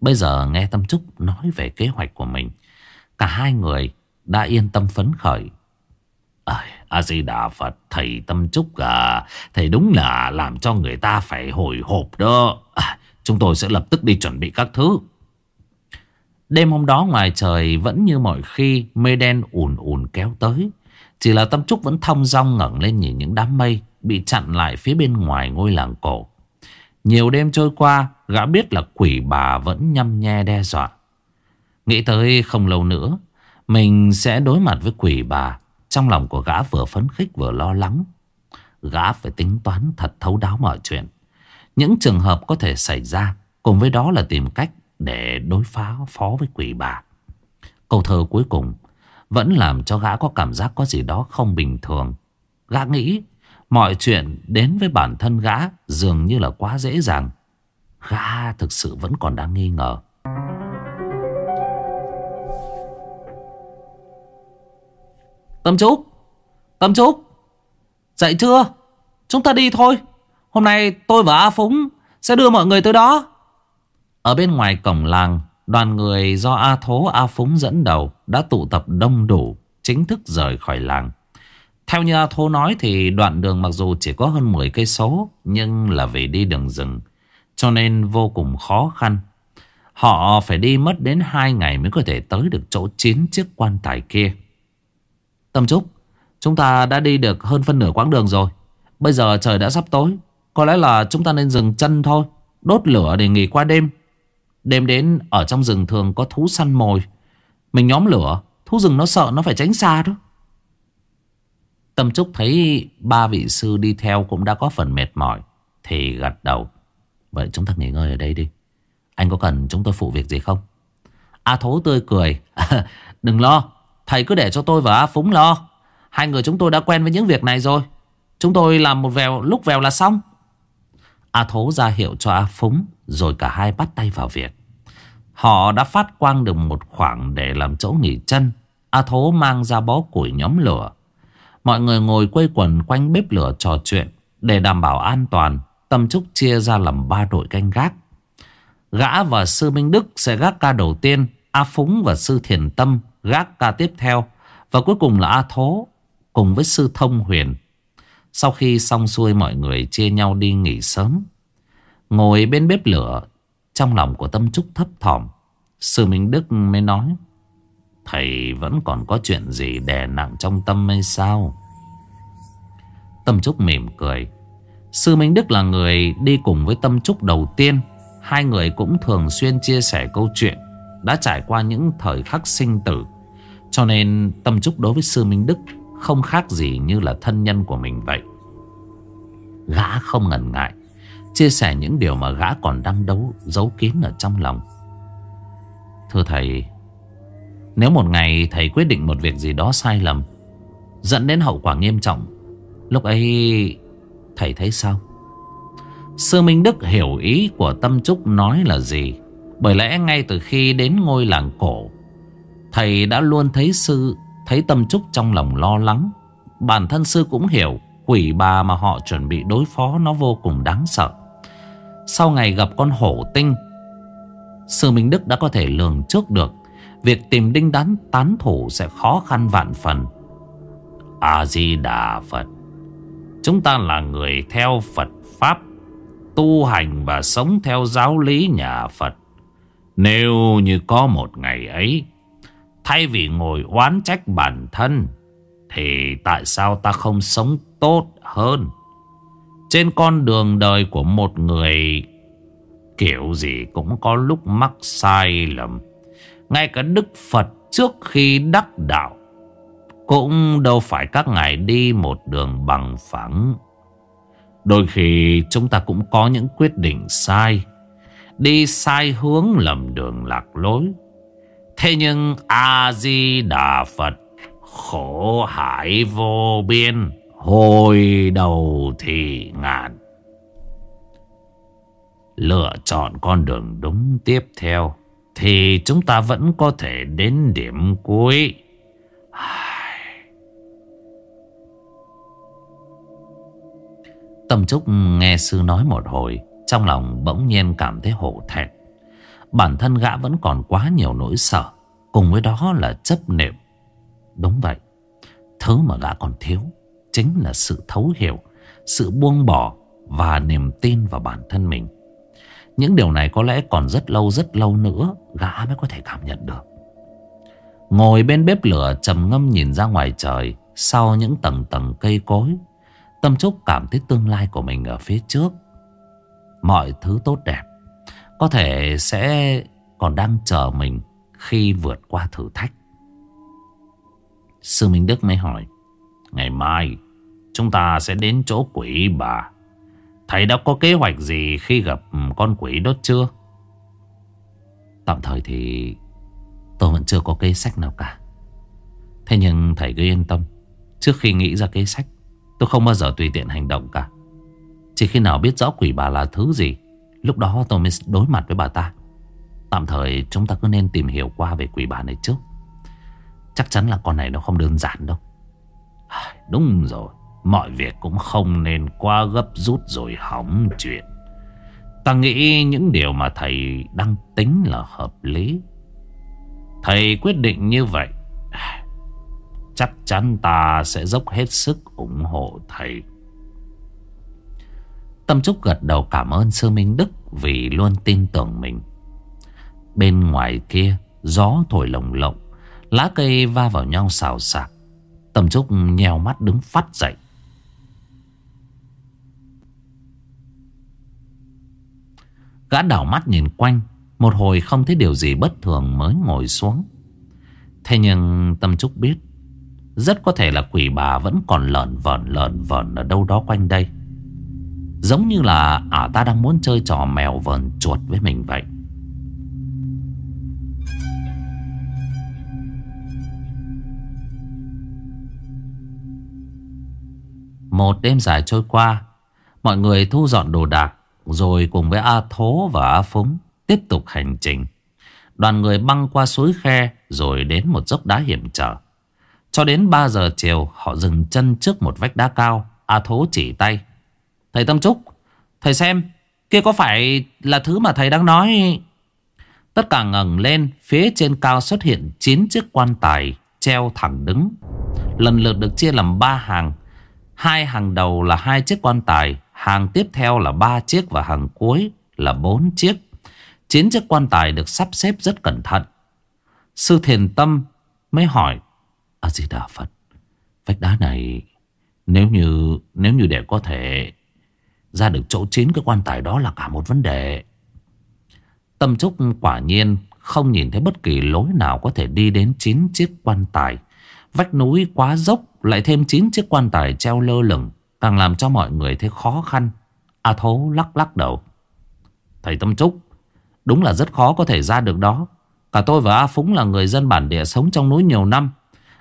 Bây giờ nghe Tâm Trúc nói về kế hoạch của mình. Cả hai người đã yên tâm phấn khởi. A-di-đà Phật, thầy Tâm Trúc à, thầy đúng là làm cho người ta phải hồi hộp đó. À, chúng tôi sẽ lập tức đi chuẩn bị các thứ. Đêm hôm đó ngoài trời vẫn như mọi khi mây đen ùn ùn kéo tới. Chỉ là Tâm Trúc vẫn thong dong ngẩng lên nhìn những đám mây bị chặn lại phía bên ngoài ngôi làng cổ. Nhiều đêm trôi qua, gã biết là quỷ bà vẫn nhăm nhe đe dọa. Nghĩ tới không lâu nữa, mình sẽ đối mặt với quỷ bà. Trong lòng của gã vừa phấn khích vừa lo lắng. Gã phải tính toán thật thấu đáo mọi chuyện. Những trường hợp có thể xảy ra, cùng với đó là tìm cách để đối phá phó với quỷ bà. Câu thơ cuối cùng vẫn làm cho gã có cảm giác có gì đó không bình thường. Gã nghĩ mọi chuyện đến với bản thân gã dường như là quá dễ dàng. Gã thực sự vẫn còn đang nghi ngờ. Tâm Trúc Tâm Trúc Dậy chưa Chúng ta đi thôi Hôm nay tôi và A Phúng Sẽ đưa mọi người tới đó ở bên ngoài cổng làng, đoàn người do A Thố A Phúng dẫn đầu đã tụ tập đông đủ, chính thức rời khỏi làng. Theo như A Thố nói thì đoạn đường mặc dù chỉ có hơn 10 cây số, nhưng là vì đi đường rừng, cho nên vô cùng khó khăn. Họ phải đi mất đến 2 ngày mới có thể tới được chỗ chín chiếc quan tài kia. Tâm Trúc, chúng ta đã đi được hơn phân nửa quãng đường rồi. Bây giờ trời đã sắp tối, có lẽ là chúng ta nên dừng chân thôi, đốt lửa để nghỉ qua đêm. Đêm đến ở trong rừng thường có thú săn mồi. Mình nhóm lửa Thú rừng nó sợ nó phải tránh xa đó. Tâm Trúc thấy ba vị sư đi theo cũng đã có phần mệt mỏi Thì gật đầu. Vậy chúng ta nghỉ ngơi ở đây đi. Anh có cần chúng tôi phụ việc gì không? A Thố tươi cười. Đừng lo. Thầy cứ để cho tôi và A Phúng lo. Hai người chúng tôi đã quen với những việc này rồi. Chúng tôi làm một vèo, lúc vèo là xong. A Thố ra hiệu cho A Phúng, Rồi cả hai bắt tay vào việc. Họ đã phát quang được một khoảng Để làm chỗ nghỉ chân. A Thố mang ra bó củi nhóm lửa. Mọi người ngồi quây quần quanh bếp lửa trò chuyện Để đảm bảo an toàn, Tâm Trúc chia ra làm ba đội canh gác. Gã và Sư Minh Đức sẽ gác ca đầu tiên, A Phúng và Sư Thiền Tâm gác ca tiếp theo Và cuối cùng là A Thố Cùng với Sư Thông Huyền sau khi xong xuôi mọi người chia nhau đi nghỉ sớm. Ngồi bên bếp lửa, trong lòng của Tâm Trúc thấp thỏm. Sư Minh Đức mới nói, Thầy vẫn còn có chuyện gì đè nặng trong tâm hay sao? Tâm Trúc mỉm cười. Sư Minh Đức là người đi cùng với Tâm Trúc đầu tiên. Hai người cũng thường xuyên chia sẻ câu chuyện, đã trải qua những thời khắc sinh tử. Cho nên Tâm Trúc đối với Sư Minh Đức không khác gì như là thân nhân của mình vậy. Gã không ngần ngại, Chia sẻ những điều mà gã còn đang đấu, Giấu kín ở trong lòng. Thưa thầy, Nếu một ngày thầy quyết định một việc gì đó sai lầm, Dẫn đến hậu quả nghiêm trọng, Lúc ấy Thầy thấy sao? Sư Minh Đức hiểu ý của Tâm Trúc nói là gì? Bởi lẽ ngay từ khi đến ngôi làng cổ Thầy đã luôn thấy sư Thấy tâm trúc trong lòng lo lắng. Bản thân sư cũng hiểu, Quỷ bà mà họ chuẩn bị đối phó Nó vô cùng đáng sợ. Sau ngày gặp con hổ tinh, Sư Minh Đức đã có thể lường trước được. Việc tìm đinh đắn tán thủ sẽ khó khăn vạn phần. A-di-đà Phật. Chúng ta là người theo Phật Pháp, Tu hành và sống theo giáo lý nhà Phật. Nếu như có một ngày ấy Thay vì ngồi oán trách bản thân, Thì tại sao ta không sống tốt hơn? Trên con đường đời của một người, Kiểu gì cũng có lúc mắc sai lầm. Ngay cả Đức Phật trước khi đắc đạo, Cũng đâu phải các ngài đi một đường bằng phẳng. Đôi khi chúng ta cũng có những quyết định sai, Đi sai hướng lầm đường lạc lối. Thế nhưng A-di-đà Phật Khổ hải vô biên, Hồi đầu thì ngàn. Lựa chọn con đường đúng tiếp theo, Thì chúng ta vẫn có thể đến điểm cuối. Tâm Trúc nghe sư nói một hồi, Trong lòng bỗng nhiên cảm thấy hổ thẹn. Bản thân gã vẫn còn quá nhiều nỗi sợ, Cùng với đó là chấp niệm. Đúng vậy, Thứ mà gã còn thiếu Chính là sự thấu hiểu, Sự buông bỏ Và niềm tin vào bản thân mình. Những điều này có lẽ còn rất lâu rất lâu nữa Gã mới có thể cảm nhận được. Ngồi bên bếp lửa trầm ngâm nhìn ra ngoài trời Sau những tầng tầng cây cối, Tâm Trúc cảm thấy tương lai của mình ở phía trước. Mọi thứ tốt đẹp có thể sẽ còn đang chờ mình Khi vượt qua thử thách. Sư Minh Đức mới hỏi, Ngày mai, Chúng ta sẽ đến chỗ quỷ bà. Thầy đã có kế hoạch gì Khi gặp con quỷ đó chưa? Tạm thời thì Tôi vẫn chưa có kế sách nào cả. Thế nhưng thầy cứ yên tâm, Trước khi nghĩ ra kế sách, Tôi không bao giờ tùy tiện hành động cả. Chỉ khi nào biết rõ quỷ bà là thứ gì Lúc đó tôi mới đối mặt với bà ta. Tạm thời chúng ta cứ nên tìm hiểu qua về quỷ bà này trước. Chắc chắn là con này nó không đơn giản đâu. Đúng rồi. Mọi việc cũng không nên quá gấp rút rồi hỏng chuyện. Ta nghĩ những điều mà thầy đang tính là hợp lý. Thầy quyết định như vậy. Chắc chắn ta sẽ dốc hết sức ủng hộ thầy. Tâm Trúc gật đầu cảm ơn Sư Minh Đức Vì luôn tin tưởng mình. Bên ngoài kia, Gió thổi lồng lộng, Lá cây va vào nhau xào xạc. Tâm Trúc nhèo mắt đứng phát dậy. Gã đảo mắt nhìn quanh, Một hồi không thấy điều gì bất thường mới ngồi xuống. Thế nhưng Tâm Trúc biết, Rất có thể là quỷ bà vẫn còn lợn vợn lợn vợn ở đâu đó quanh đây. Giống như là ả ta đang muốn chơi trò mèo vờn chuột với mình vậy. Một đêm dài trôi qua, Mọi người thu dọn đồ đạc, Rồi cùng với A Thố và A Phúng Tiếp tục hành trình. Đoàn người băng qua suối khe, Rồi đến một dốc đá hiểm trở. Cho đến 3 giờ chiều, Họ dừng chân trước một vách đá cao, A Thố chỉ tay. Thầy Tâm Trúc, Thầy xem, Kia có phải là thứ mà thầy đang nói? Tất cả ngẩng lên, Phía trên cao xuất hiện 9 chiếc quan tài Treo thẳng đứng. Lần lượt được chia làm 3 hàng. Hai hàng đầu là hai chiếc quan tài, Hàng tiếp theo là ba chiếc Và hàng cuối là bốn chiếc. Chín chiếc quan tài được sắp xếp rất cẩn thận. Sư thiền tâm mới hỏi A-di-đà Phật, Vách đá này Nếu như nếu như để có thể ra được chỗ chín cái quan tài đó là cả một vấn đề. Tâm Trúc quả nhiên Không nhìn thấy bất kỳ lối nào Có thể đi đến chín chiếc quan tài. Vách núi quá dốc, Lại thêm chín chiếc quan tài treo lơ lửng, Càng làm cho mọi người thấy khó khăn. A Thố lắc lắc đầu. Thầy Tâm Trúc, Đúng là rất khó có thể ra được đó. Cả tôi và A Phúng là người dân bản địa sống trong núi nhiều năm.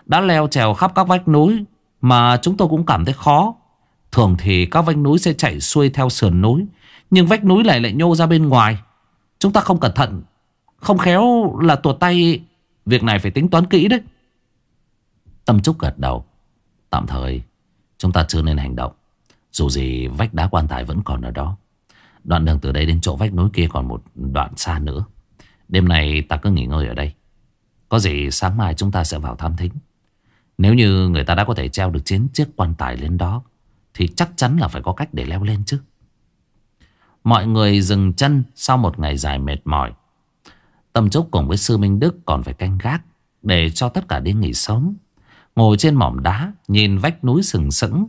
Đã leo trèo khắp các vách núi Mà chúng tôi cũng cảm thấy khó. Thường thì các vách núi sẽ chảy xuôi theo sườn núi, Nhưng vách núi lại lại nhô ra bên ngoài. Chúng ta không cẩn thận, Không khéo là tuột tay. Việc này phải tính toán kỹ đấy. Tâm Trúc gật đầu. Tạm thời, chúng ta chưa nên hành động. Dù gì vách đá quan tài vẫn còn ở đó. Đoạn đường từ đây đến chỗ vách núi kia còn một đoạn xa nữa. Đêm nay ta cứ nghỉ ngơi ở đây. Có gì sáng mai chúng ta sẽ vào thăm thính. Nếu như người ta đã có thể treo được chiến chiếc quan tài lên đó thì chắc chắn là phải có cách để leo lên chứ. Mọi người dừng chân sau một ngày dài mệt mỏi. Tâm Trúc cùng với Sư Minh Đức còn phải canh gác Để cho tất cả đi nghỉ sớm. Ngồi trên mỏm đá, Nhìn vách núi sừng sững.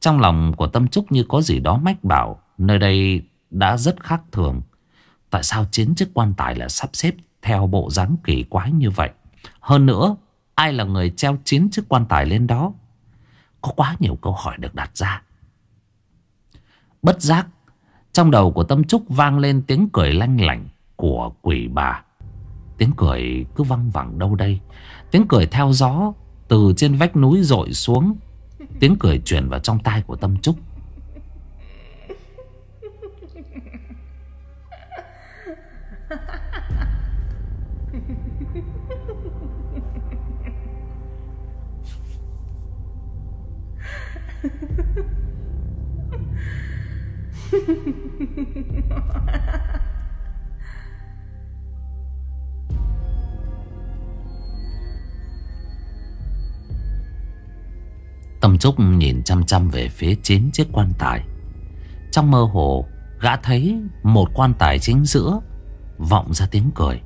Trong lòng của Tâm Trúc như có gì đó mách bảo, Nơi đây đã rất khác thường. Tại sao chiến chức quan tài là sắp xếp Theo bộ dáng kỳ quái như vậy? Hơn nữa, Ai là người treo chiến chức quan tài lên đó? Có quá nhiều câu hỏi được đặt ra. Bất giác, Trong đầu của Tâm Trúc vang lên tiếng cười lanh lảnh Của quỷ bà. Tiếng cười cứ văng vẳng đâu đây? Tiếng cười theo gió Từ trên vách núi rội xuống. Tiếng cười truyền vào trong tai của Tâm Trúc. Tâm Trúc nhìn chăm chăm về phía chín chiếc quan tài. Trong mơ hồ, Gã thấy một quan tài chính giữa Vọng ra tiếng cười.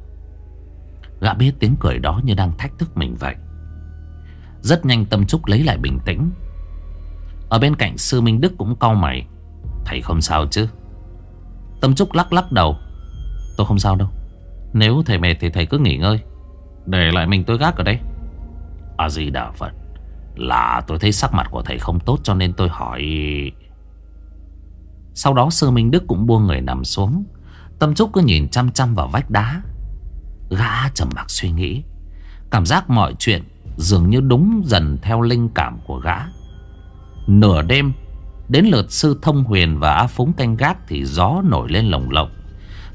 Gã biết tiếng cười đó như đang thách thức mình vậy. Rất nhanh Tâm Trúc lấy lại bình tĩnh. Ở bên cạnh Sư Minh Đức cũng cau mày. Thầy không sao chứ? Tâm Trúc lắc lắc đầu. Tôi không sao đâu. Nếu thầy mệt thì thầy cứ nghỉ ngơi. Để lại mình tôi gác ở đây. À gì đà Phật. Là tôi thấy sắc mặt của thầy không tốt cho nên tôi hỏi. Sau đó Sư Minh Đức cũng buông người nằm xuống. Tâm Trúc cứ nhìn chăm chăm vào vách đá. Gã trầm mặc suy nghĩ. Cảm giác mọi chuyện Dường như đúng dần theo linh cảm của gã. Nửa đêm Đến lượt sư thông huyền và á Phúng canh gác Thì gió nổi lên lồng lộng.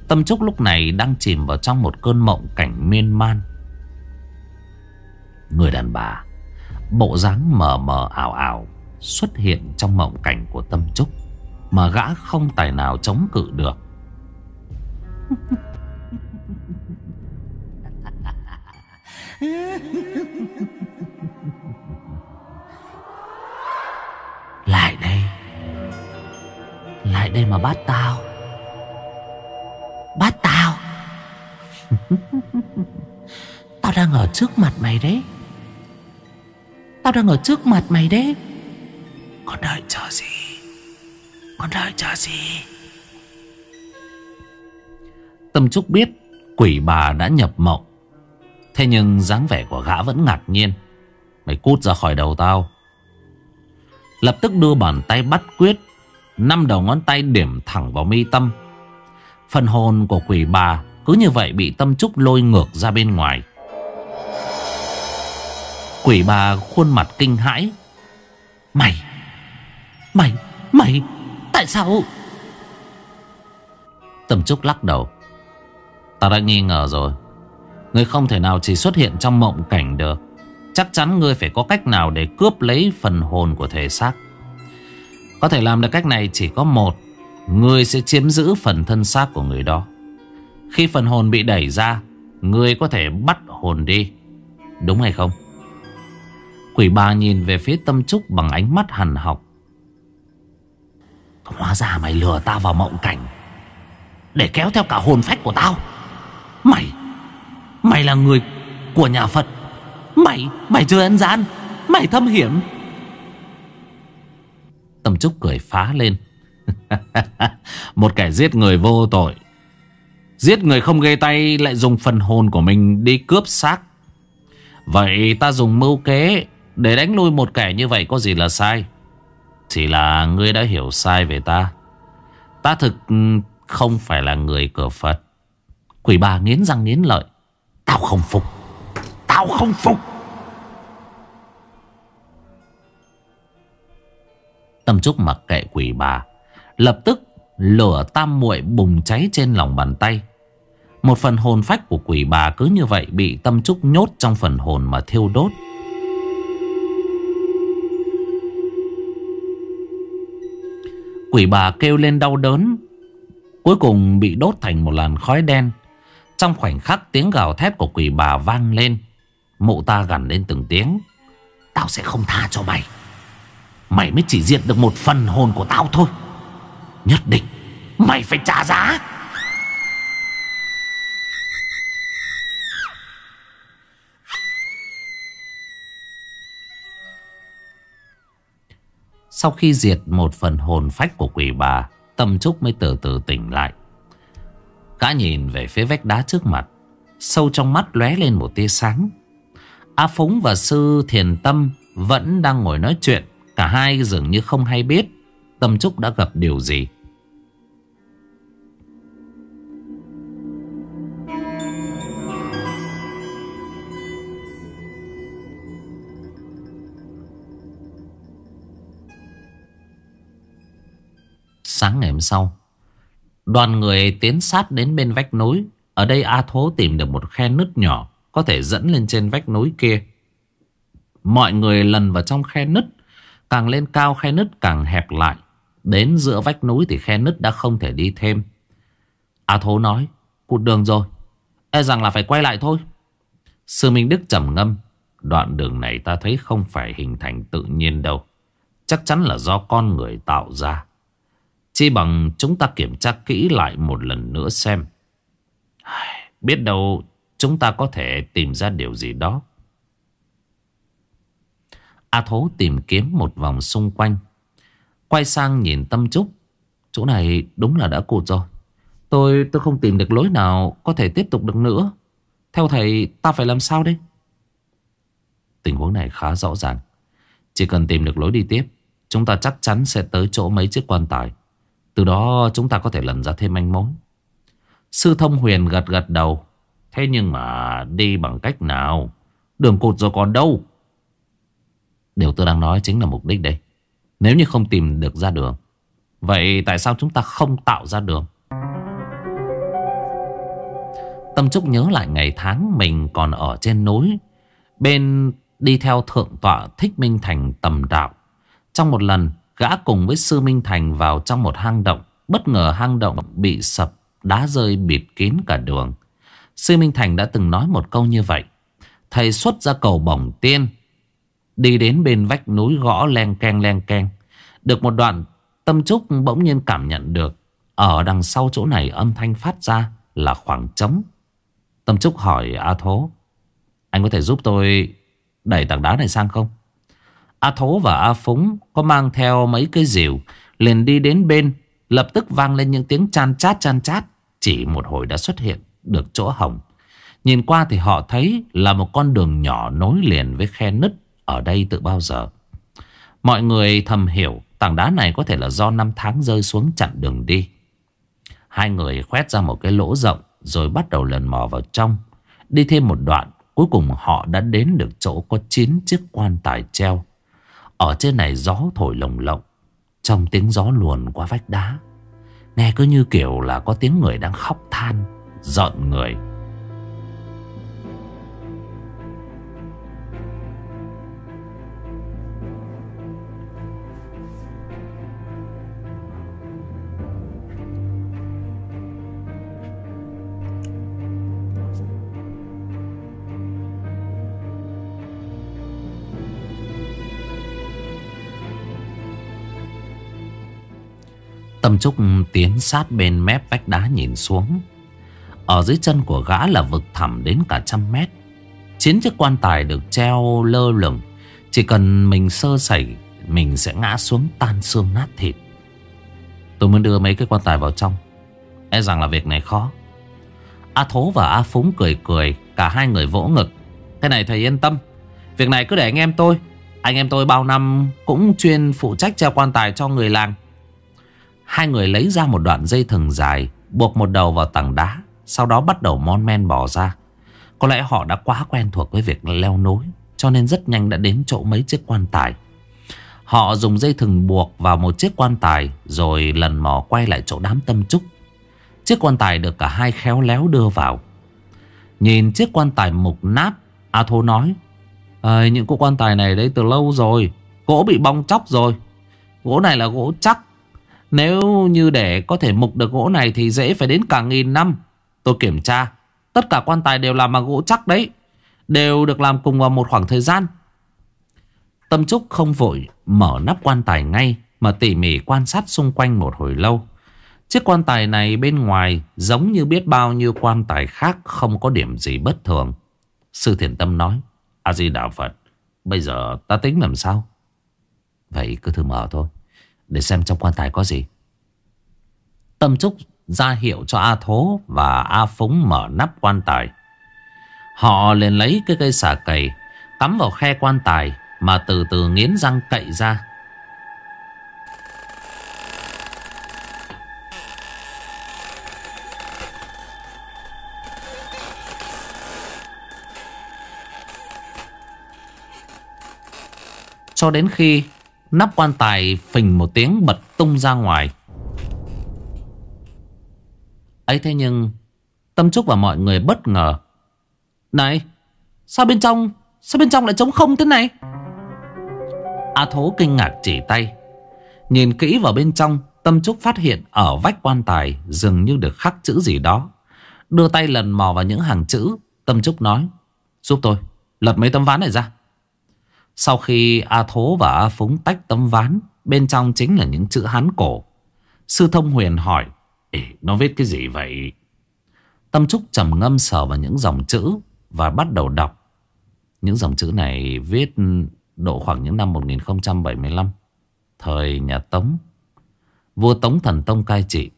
Tâm Trúc lúc này đang chìm vào trong một cơn mộng cảnh miên man. Người đàn bà, Bộ dáng mờ mờ ảo ảo Xuất hiện trong mộng cảnh của Tâm Trúc Mà gã không tài nào chống cự được. đây mà bắt tao. Bắt tao? Tao đang ở trước mặt mày đấy. Tao đang ở trước mặt mày đấy. Con đợi chờ gì? Con đợi chờ gì? Tâm Trúc biết Quỷ bà đã nhập mộng. Thế nhưng dáng vẻ của gã vẫn ngạc nhiên. Mày cút ra khỏi đầu tao. Lập tức đưa bàn tay bắt quyết Năm đầu ngón tay điểm thẳng vào mi tâm. Phần hồn của quỷ bà Cứ như vậy bị tâm trúc lôi ngược ra bên ngoài. Quỷ bà khuôn mặt kinh hãi. Mày Mày Mày, Tại sao? Tâm trúc lắc đầu. Ta đã nghi ngờ rồi. Ngươi không thể nào chỉ xuất hiện trong mộng cảnh được. Chắc chắn ngươi phải có cách nào để cướp lấy phần hồn của thể xác. Có thể làm được cách này chỉ có một. Ngươi sẽ chiếm giữ phần thân xác của người đó. Khi phần hồn bị đẩy ra, Ngươi có thể bắt hồn đi. Đúng hay không? Quỷ bà nhìn về phía tâm trúc bằng ánh mắt hằn học. Hóa ra mày lừa tao vào mộng cảnh. Để kéo theo cả hồn phách của tao. Mày Mày là người của nhà Phật. Mày Mày chưa ăn gian. Mày thâm hiểm. Tâm Trúc cười phá lên. Một kẻ giết người vô tội. Giết người không gây tay Lại dùng phần hồn của mình đi cướp xác. Vậy ta dùng mưu kế Để đánh lui một kẻ như vậy có gì là sai? Chỉ là ngươi đã hiểu sai về ta. Ta thực ừ, không phải là người cửa Phật. Quỷ bà nghiến răng nghiến lợi. Tao không phục. Tao không phục. Tâm Trúc mặc kệ quỷ bà. Lập tức, lửa tam muội bùng cháy trên lòng bàn tay. Một phần hồn phách của quỷ bà cứ như vậy Bị Tâm Trúc nhốt trong phần hồn mà thiêu đốt. Quỷ bà kêu lên đau đớn, Cuối cùng bị đốt thành một làn khói đen. Trong khoảnh khắc, tiếng gào thét của quỷ bà vang lên. Mụ ta gằn lên từng tiếng, Tao sẽ không tha cho mày. Mày mới chỉ diệt được một phần hồn của tao thôi. Nhất định, Mày phải trả giá. Sau khi diệt một phần hồn phách của quỷ bà, Tâm Trúc mới từ từ tỉnh lại. Gã nhìn về phía vách đá trước mặt, Sâu trong mắt lóe lên một tia sáng. A Phúng và Sư Thiền Tâm Vẫn đang ngồi nói chuyện. Cả hai dường như không hay biết Tâm Trúc đã gặp điều gì. Sáng ngày hôm sau, Đoàn người tiến sát đến bên vách núi. Ở đây A Thố tìm được một khe nứt nhỏ Có thể dẫn lên trên vách núi kia. Mọi người lần vào trong khe nứt Càng lên cao khe nứt càng hẹp lại. Đến giữa vách núi thì khe nứt đã không thể đi thêm. A Thố nói, Cụt đường rồi. E rằng là phải quay lại thôi. Sư Minh Đức trầm ngâm, Đoạn đường này ta thấy không phải hình thành tự nhiên đâu. Chắc chắn là do con người tạo ra. Chỉ bằng chúng ta kiểm tra kỹ lại một lần nữa xem. Biết đâu chúng ta có thể tìm ra điều gì đó. A Thố tìm kiếm một vòng xung quanh. Quay sang nhìn Tâm Trúc. Chỗ này đúng là đã cụt rồi. Tôi tôi không tìm được lối nào có thể tiếp tục được nữa. Theo thầy ta phải làm sao đây? Tình huống này khá rõ ràng. Chỉ cần tìm được lối đi tiếp, chúng ta chắc chắn sẽ tới chỗ mấy chiếc quan tài. Từ đó chúng ta có thể lần ra thêm manh mối. Sư thông huyền gật gật đầu. Thế nhưng mà đi bằng cách nào? Đường cụt rồi còn đâu? Điều tôi đang nói chính là mục đích đây. Nếu như không tìm được ra đường. Vậy tại sao chúng ta không tạo ra đường? Tâm Trúc nhớ lại ngày tháng mình còn ở trên núi. Bên đi theo thượng tọa Thích Minh Thành tầm đạo. Trong một lần Gã cùng với Sư Minh Thành vào trong một hang động. Bất ngờ hang động bị sập, đá rơi bịt kín cả đường. Sư Minh Thành đã từng nói một câu như vậy. Thầy xuất ra cầu bổng tiên. Đi đến bên vách núi gõ len keng len keng. Được một đoạn, Tâm Trúc bỗng nhiên cảm nhận được. Ở đằng sau chỗ này âm thanh phát ra là khoảng trống. Tâm Trúc hỏi A Thố. Anh có thể giúp tôi đẩy tảng đá này sang không? A Thố và A Phúng có mang theo mấy cây rìu liền đi đến bên lập tức vang lên những tiếng chan chát chan chát chỉ một hồi đã xuất hiện được chỗ hồng nhìn qua thì họ thấy là một con đường nhỏ nối liền với khe nứt ở đây từ bao giờ? Mọi người thầm hiểu, tảng đá này có thể là do năm tháng rơi xuống chặn đường đi. Hai người khoét ra một cái lỗ rộng, rồi bắt đầu lần mò vào trong. Đi thêm một đoạn, cuối cùng họ đã đến được chỗ có chín chiếc quan tài treo. Ở trên này gió thổi lồng lộng, Trong tiếng gió luồn qua vách đá. Nghe cứ như kiểu là có tiếng người đang khóc than, Giận người. Tâm Trúc tiến sát bên mép vách đá nhìn xuống. Ở dưới chân của gã là vực thẳm đến cả trăm mét. Chín chiếc quan tài được treo lơ lửng. Chỉ cần mình sơ sẩy, mình sẽ ngã xuống tan xương nát thịt. Tôi muốn đưa mấy cái quan tài vào trong. E rằng là việc này khó. A Thố và A Phúng cười cười, cả hai người vỗ ngực. Thế này thầy yên tâm, việc này cứ để anh em tôi. Anh em tôi bao năm cũng chuyên phụ trách treo quan tài cho người làng. Hai người lấy ra một đoạn dây thừng dài Buộc một đầu vào tảng đá Sau đó bắt đầu mon men bỏ ra. Có lẽ họ đã quá quen thuộc với việc leo núi Cho nên rất nhanh đã đến chỗ mấy chiếc quan tài. Họ dùng dây thừng buộc vào một chiếc quan tài Rồi lần mò quay lại chỗ đám tâm trúc. Chiếc quan tài được cả hai khéo léo đưa vào. Nhìn chiếc quan tài mục nát A Thô nói à, Những cái quan tài này đấy từ lâu rồi Gỗ bị bong chóc rồi. Gỗ này là gỗ chắc nếu như để có thể mục được gỗ này Thì dễ phải đến cả nghìn năm. Tôi kiểm tra, Tất cả quan tài đều làm bằng gỗ chắc đấy, Đều được làm cùng vào một khoảng thời gian. Tâm Trúc không vội Mở nắp quan tài ngay Mà tỉ mỉ quan sát xung quanh một hồi lâu. Chiếc quan tài này bên ngoài Giống như biết bao nhiêu quan tài khác Không có điểm gì bất thường. Sư thiền tâm nói A-di-đà Phật, Bây giờ ta tính làm sao? Vậy cứ thử mở thôi. Để xem trong quan tài có gì Tâm Trúc ra hiệu cho A Thố và A Phúng mở nắp quan tài. Họ liền lấy cái cây xả cầy, cắm vào khe quan tài mà từ từ nghiến răng cậy ra. Cho đến khi nắp quan tài phình một tiếng bật tung ra ngoài. ấy thế nhưng Tâm Trúc và mọi người bất ngờ. Này, sao bên trong, sao bên trong lại trống không thế này? A Thố kinh ngạc chỉ tay. Nhìn kỹ vào bên trong, Tâm Trúc phát hiện ở vách quan tài dường như được khắc chữ gì đó. Đưa tay lần mò vào những hàng chữ, Tâm Trúc nói, giúp tôi, lật mấy tấm ván này ra. Sau khi A Thố và A Phúng tách tấm ván, bên trong chính là những chữ Hán cổ. Sư Thông Huyền hỏi, Ê, nó viết cái gì vậy? Tâm Trúc trầm ngâm sờ vào những dòng chữ và bắt đầu đọc. Những dòng chữ này viết độ khoảng những năm 1075, thời nhà Tống. Vua Tống Thần Tông cai trị,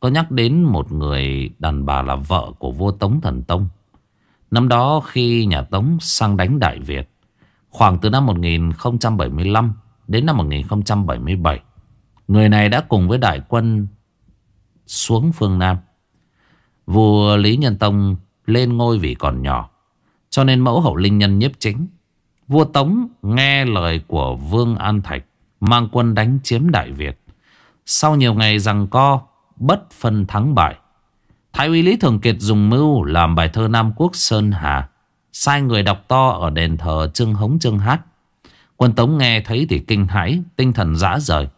có nhắc đến một người đàn bà là vợ của vua Tống Thần Tông. Năm đó khi nhà Tống sang đánh Đại Việt, khoảng từ năm 1075 đến năm 1077, người này đã cùng với đại quân xuống phương Nam. Vua Lý Nhân Tông lên ngôi vì còn nhỏ, cho nên mẫu hậu linh nhân nhiếp chính. Vua Tống nghe lời của Vương An Thạch, mang quân đánh chiếm Đại Việt. Sau nhiều ngày rằng co, bất phân thắng bại. Thái úy Lý Thường Kiệt dùng mưu làm bài thơ Nam Quốc Sơn Hà, sai người đọc to ở đền thờ Trương Hống Trương Hát. Quân Tống nghe thấy thì kinh hãi, tinh thần dã rời.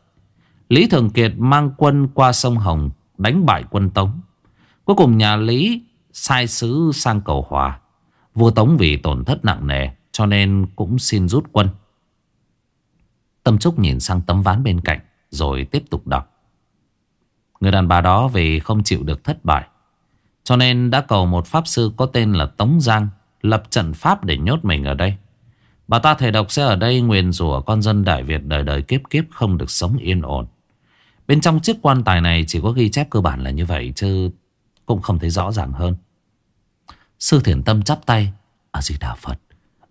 Lý Thường Kiệt mang quân qua sông Hồng đánh bại quân Tống. Cuối cùng nhà Lý sai sứ sang cầu hòa. Vua Tống vì tổn thất nặng nề cho nên cũng xin rút quân. Tâm Trúc nhìn sang tấm ván bên cạnh rồi tiếp tục đọc. Người đàn bà đó vì không chịu được thất bại cho nên đã cầu một pháp sư có tên là Tống Giang lập trận pháp để nhốt mình ở đây. Bà ta thề độc sẽ ở đây nguyền rủa con dân Đại Việt đời đời kiếp kiếp không được sống yên ổn. Bên trong chiếc quan tài này chỉ có ghi chép cơ bản là như vậy chứ cũng không thấy rõ ràng hơn. Sư thiền tâm chắp tay. À gì đà Phật.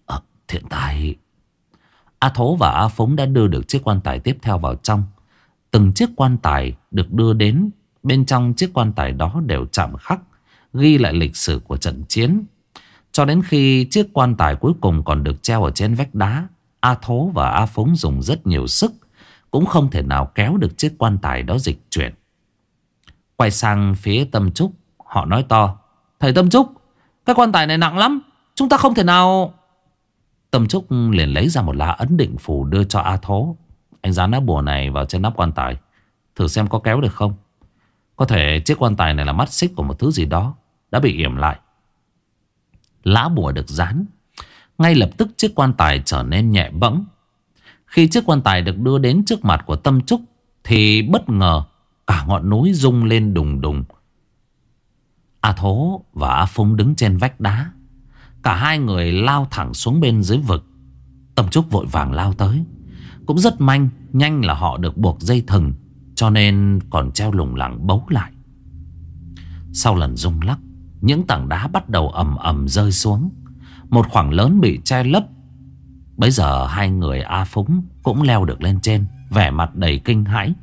À, thiện tài. A Thố và A Phúng đã đưa được chiếc quan tài tiếp theo vào trong. Từng chiếc quan tài được đưa đến. Bên trong chiếc quan tài đó đều chạm khắc. Ghi lại lịch sử của trận chiến. Cho đến khi chiếc quan tài cuối cùng còn được treo ở trên vách đá. A Thố và A Phúng dùng rất nhiều sức, cũng không thể nào kéo được chiếc quan tài đó dịch chuyển. Quay sang phía Tâm Trúc, Họ nói to, Thầy Tâm Trúc, Cái quan tài này nặng lắm, Chúng ta không thể nào Tâm Trúc liền lấy ra một lá ấn định phù đưa cho A Thố. Anh dán lá bùa này vào trên nắp quan tài, Thử xem có kéo được không. Có thể chiếc quan tài này là mắt xích của một thứ gì đó, Đã bị yểm lại. Lá bùa được dán. Ngay lập tức chiếc quan tài trở nên nhẹ bẫng. Khi chiếc quan tài được đưa đến trước mặt của Tâm Trúc, Thì bất ngờ cả ngọn núi rung lên đùng đùng. A Thố và A Phung đứng trên vách đá. Cả hai người lao thẳng xuống bên dưới vực. Tâm Trúc vội vàng lao tới. Cũng rất manh, Nhanh là họ được buộc dây thừng, Cho nên còn treo lủng lẳng bấu lại. Sau lần rung lắc những tảng đá bắt đầu ầm ầm rơi xuống. Một khoảng lớn bị che lấp. Bây giờ hai người A Phúng cũng leo được lên trên, Vẻ mặt đầy kinh hãi.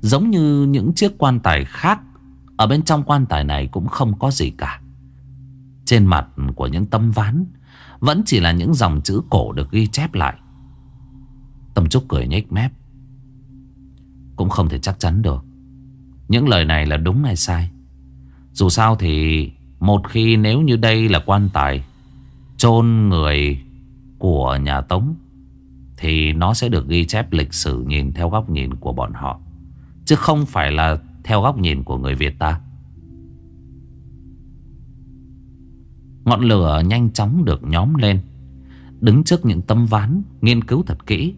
Giống như những chiếc quan tài khác, Ở bên trong quan tài này cũng không có gì cả. Trên mặt của những tấm ván Vẫn chỉ là những dòng chữ cổ được ghi chép lại. Tâm Trúc cười nhếch mép. Cũng không thể chắc chắn được. Những lời này là đúng hay sai? Dù sao thì một khi nếu như đây là quan tài chôn người của nhà Tống, thì nó sẽ được ghi chép lịch sử nhìn theo góc nhìn của bọn họ. Chứ không phải là theo góc nhìn của người Việt ta Ngọn lửa nhanh chóng được nhóm lên, Đứng trước những tấm ván Nghiên cứu thật kỹ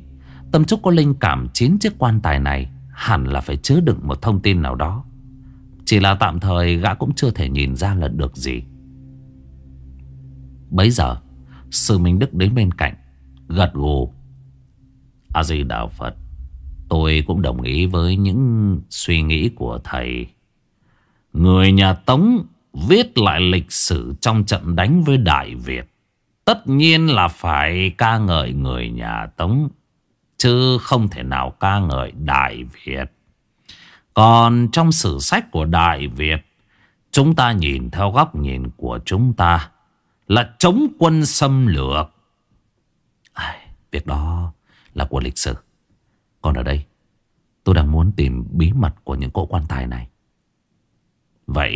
Tâm Trúc có linh cảm chín chiếc quan tài này Hẳn là phải chứa đựng một thông tin nào đó chỉ là tạm thời gã cũng chưa thể nhìn ra là được gì. Bấy giờ, Sư Minh Đức đến bên cạnh, Gật gù. A-di Đạo Phật, Tôi cũng đồng ý với những suy nghĩ của thầy. Người nhà Tống viết lại lịch sử trong trận đánh với Đại Việt. Tất nhiên là phải ca ngợi người nhà Tống, Chứ không thể nào ca ngợi Đại Việt. Còn trong sử sách của Đại Việt Chúng ta nhìn theo góc nhìn của chúng ta Là chống quân xâm lược. À, Việc đó là của lịch sử. Còn ở đây Tôi đang muốn tìm bí mật của những cỗ quan tài này. Vậy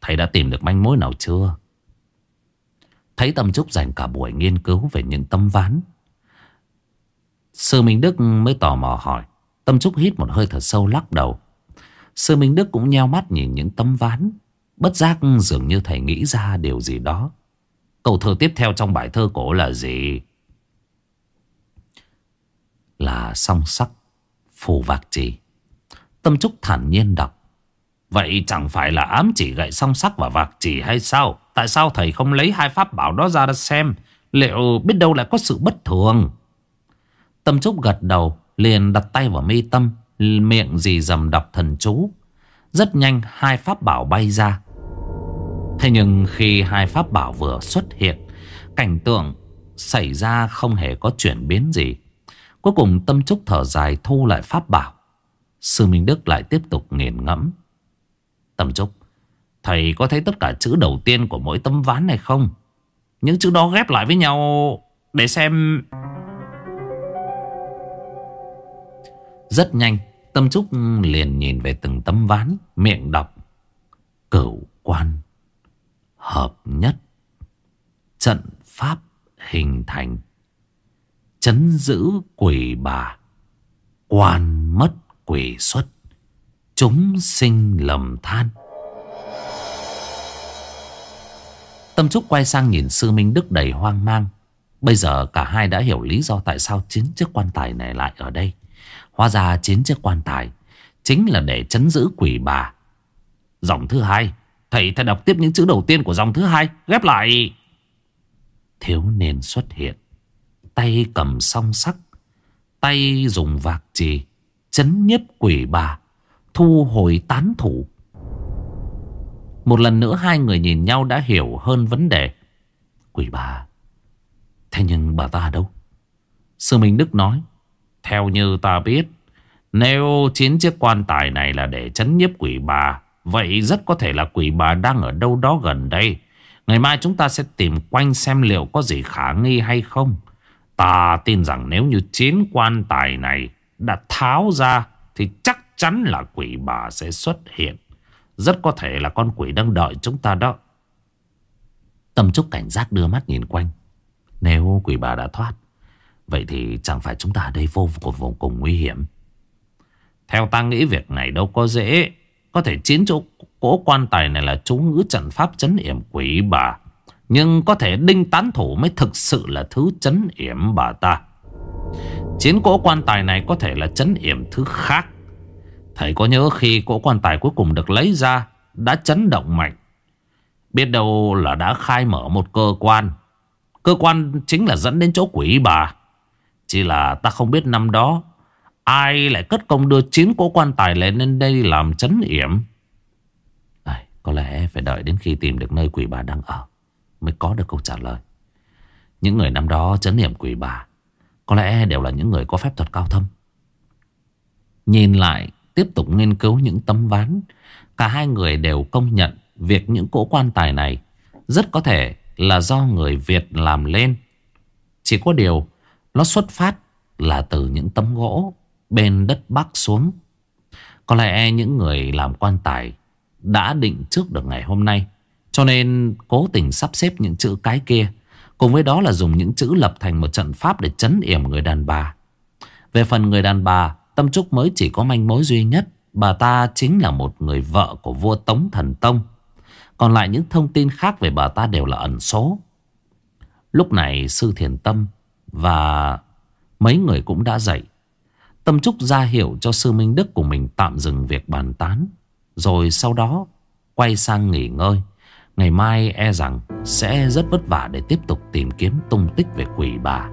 thầy đã tìm được manh mối nào chưa? Thấy Tâm Trúc dành cả buổi nghiên cứu về những tấm ván Sư Minh Đức mới tò mò hỏi. Tâm Trúc hít một hơi thật sâu lắc đầu. Sư Minh Đức cũng nheo mắt nhìn những tấm ván Bất giác dường như thầy nghĩ ra điều gì đó Câu thơ tiếp theo trong bài thơ cổ là gì? Là song sắc Phù vạc trì Tâm Trúc thản nhiên đọc Vậy chẳng phải là ám chỉ gậy song sắc và vạc chỉ hay sao? Tại sao thầy không lấy hai pháp bảo đó ra xem? Liệu biết đâu lại có sự bất thường? Tâm Trúc gật đầu, liền đặt tay vào mi tâm, miệng gì dầm đọc thần chú. Rất nhanh hai pháp bảo bay ra. Thế nhưng khi hai pháp bảo vừa xuất hiện, cảnh tượng xảy ra không hề có chuyển biến gì. Cuối cùng Tâm Trúc thở dài thu lại pháp bảo. Sư Minh Đức lại tiếp tục nghiền ngẫm. Tâm Trúc, thầy có thấy tất cả chữ đầu tiên của mỗi tấm ván này không? Những chữ đó ghép lại với nhau để xem... Rất nhanh, Tâm Trúc liền nhìn về từng tấm ván, miệng đọc. Cửu quan, hợp nhất, trận pháp hình thành, chấn giữ quỷ bà, quan mất quỷ xuất. Chúng sinh lầm than Tâm Trúc quay sang nhìn sư Minh Đức đầy hoang mang Bây giờ cả hai đã hiểu lý do tại sao chính chiếc quan tài này lại ở đây Hóa ra chín chiếc quan tài Chính là để chấn giữ quỷ bà Dòng thứ hai, Thầy thầy đọc tiếp những chữ đầu tiên của dòng thứ hai, Ghép lại Thiếu niên xuất hiện, Tay cầm song sắc Tay dùng vạc trì, Chấn nhiếp quỷ bà, thu hồi tán thủ. Một lần nữa hai người nhìn nhau đã hiểu hơn vấn đề. Quỷ bà. Thế nhưng bà ta đâu? Sư Minh Đức nói. Theo như ta biết, nếu chín chiếc quan tài này là để chấn nhiếp quỷ bà, vậy rất có thể là quỷ bà đang ở đâu đó gần đây. Ngày mai chúng ta sẽ tìm quanh xem liệu có gì khả nghi hay không. Ta tin rằng nếu như chín quan tài này đã tháo ra thì chắc chắn là quỷ bà sẽ xuất hiện. Rất có thể là con quỷ đang đợi chúng ta đó. Tâm Trúc cảnh giác đưa mắt nhìn quanh. Nếu quỷ bà đã thoát, vậy thì chẳng phải chúng ta ở đây vô cùng vô cùng nguy hiểm. Theo ta nghĩ việc này đâu có dễ. Có thể chiến chỗ cỗ quan tài này là chú ngữ trận pháp chấn yểm quỷ bà. Nhưng có thể đinh tán thủ mới thực sự là thứ chấn yểm bà ta. Chiến cỗ quan tài này có thể là chấn yểm thứ khác. Thầy có nhớ khi cỗ quan tài cuối cùng được lấy ra, Đã chấn động mạnh Biết đâu là đã khai mở một cơ quan Cơ quan chính là dẫn đến chỗ quỷ bà chỉ là ta không biết năm đó Ai lại cất công đưa chín cỗ quan tài lên lên đây làm chấn yểm à, Có lẽ phải đợi đến khi tìm được nơi quỷ bà đang ở Mới có được câu trả lời Những người năm đó chấn yểm quỷ bà Có lẽ đều là những người có phép thuật cao thâm Nhìn lại tiếp tục nghiên cứu những tấm ván. Cả hai người đều công nhận việc những cỗ quan tài này rất có thể là do người Việt làm lên. Chỉ có điều nó xuất phát là từ những tấm gỗ bên đất Bắc xuống. Có lẽ những người làm quan tài đã định trước được ngày hôm nay. Cho nên cố tình sắp xếp những chữ cái kia. Cùng với đó là dùng những chữ lập thành một trận pháp để chấn yểm người đàn bà. Về phần người đàn bà, Tâm Trúc mới chỉ có manh mối duy nhất, Bà ta chính là một người vợ của vua Tống Thần Tông Còn lại những thông tin khác về bà ta đều là ẩn số Lúc này Sư Thiền Tâm và mấy người cũng đã dậy. Tâm Trúc ra hiệu cho Sư Minh Đức của mình tạm dừng việc bàn tán. Rồi sau đó, quay sang nghỉ ngơi. Ngày mai e rằng sẽ rất vất vả để tiếp tục tìm kiếm tung tích về quỷ bà.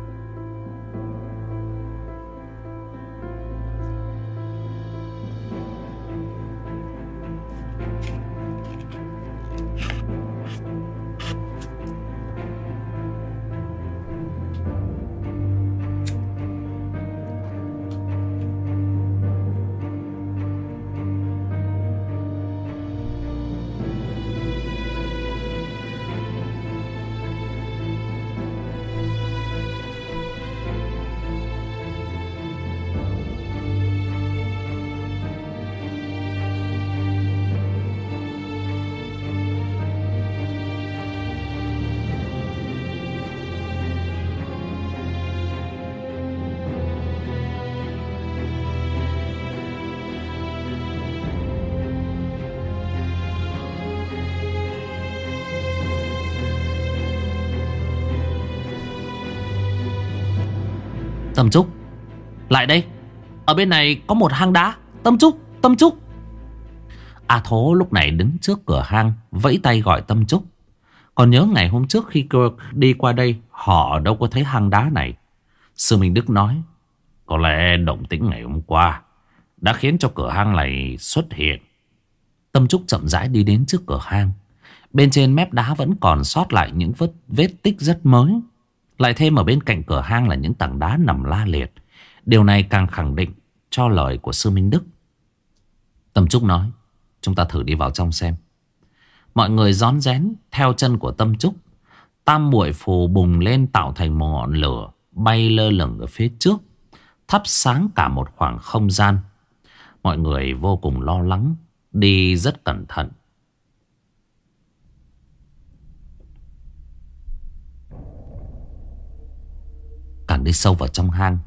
Lại đây. Ở bên này có một hang đá. Tâm Trúc Tâm Trúc. A Thố lúc này đứng trước cửa hang Vẫy tay gọi Tâm Trúc. Còn nhớ ngày hôm trước khi đi qua đây Họ đâu có thấy hang đá này. Sư Minh Đức nói Có lẽ động tĩnh ngày hôm qua Đã khiến cho cửa hang này xuất hiện. Tâm Trúc chậm rãi đi đến trước cửa hang. Bên trên mép đá vẫn còn sót lại những vết, vết tích rất mới. Lại thêm ở bên cạnh cửa hang là những tảng đá nằm la liệt. Điều này càng khẳng định cho lời của Sư Minh Đức. Tâm Trúc nói, chúng ta thử đi vào trong xem. Mọi người rón rén theo chân của Tâm Trúc. Tam muội phù bùng lên tạo thành một ngọn lửa bay lơ lửng ở phía trước. Thắp sáng cả một khoảng không gian. Mọi người vô cùng lo lắng, đi rất cẩn thận. Càng đi sâu vào trong hang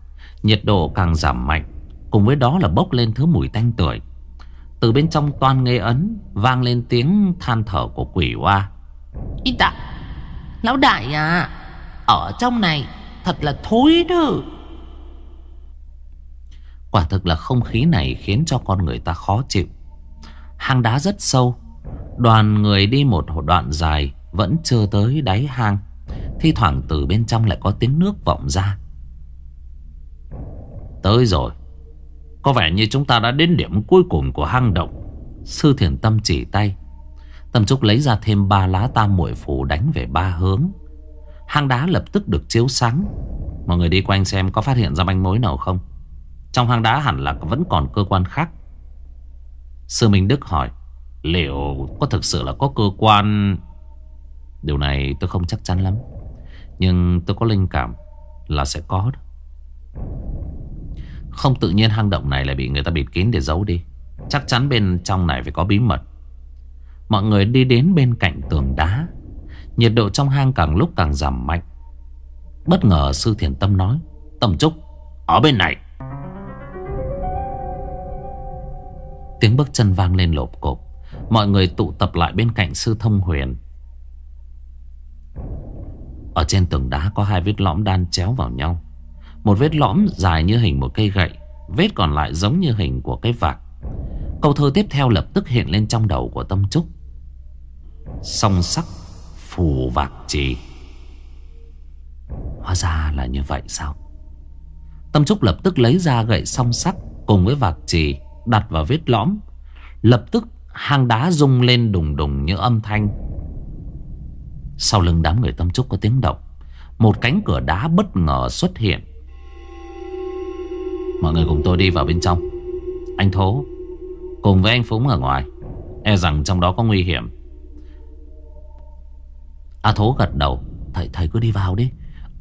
Nhiệt độ càng giảm mạnh Cùng với đó là bốc lên thứ mùi tanh tưởi. Từ bên trong toan nghe ấn Vang lên tiếng than thở của quỷ hoa Ít ạ Lão đại à Ở trong này thật là thối đó. Quả thực là không khí này khiến cho con người ta khó chịu. Hang đá rất sâu Đoàn người đi một đoạn dài Vẫn chưa tới đáy hang. Thi thoảng từ bên trong lại có tiếng nước vọng ra Tới rồi. Có vẻ như chúng ta đã đến điểm cuối cùng của hang động. Sư thiền tâm chỉ tay. Tâm Trúc lấy ra thêm ba lá tam muội phù đánh về ba hướng. Hang đá lập tức được chiếu sáng. Mọi người đi quanh xem có phát hiện ra manh mối nào không. Trong hang đá hẳn là vẫn còn cơ quan khác. Sư Minh Đức hỏi, Liệu có thực sự là có cơ quan? Điều này tôi không chắc chắn lắm, Nhưng tôi có linh cảm Là sẽ có đó. Không tự nhiên hang động này lại bị người ta bịt kín để giấu đi. Chắc chắn bên trong này phải có bí mật. Mọi người đi đến bên cạnh tường đá. Nhiệt độ trong hang càng lúc càng giảm mạnh. Bất ngờ sư thiền tâm nói, Tâm trúc, Ở bên này. Tiếng bước chân vang lên lộp cộp. Mọi người tụ tập lại bên cạnh sư thông huyền. Ở trên tường đá có hai vết lõm đan chéo vào nhau. Một vết lõm dài như hình một cây gậy, Vết còn lại giống như hình của cái vạc. Câu thơ tiếp theo lập tức hiện lên trong đầu của Tâm Trúc. Song sắc phù vạc trì. Hóa ra là như vậy sao? Tâm Trúc lập tức lấy ra gậy song sắc Cùng với vạc trì, Đặt vào vết lõm, Lập tức hang đá rung lên đùng đùng như âm thanh. Sau lưng đám người tâm trúc có tiếng động, Một cánh cửa đá bất ngờ xuất hiện. Mọi người cùng tôi đi vào bên trong. Anh Thố Cùng với anh Phúng ở ngoài E rằng trong đó có nguy hiểm. A Thố gật đầu Thầy thầy cứ đi vào đi.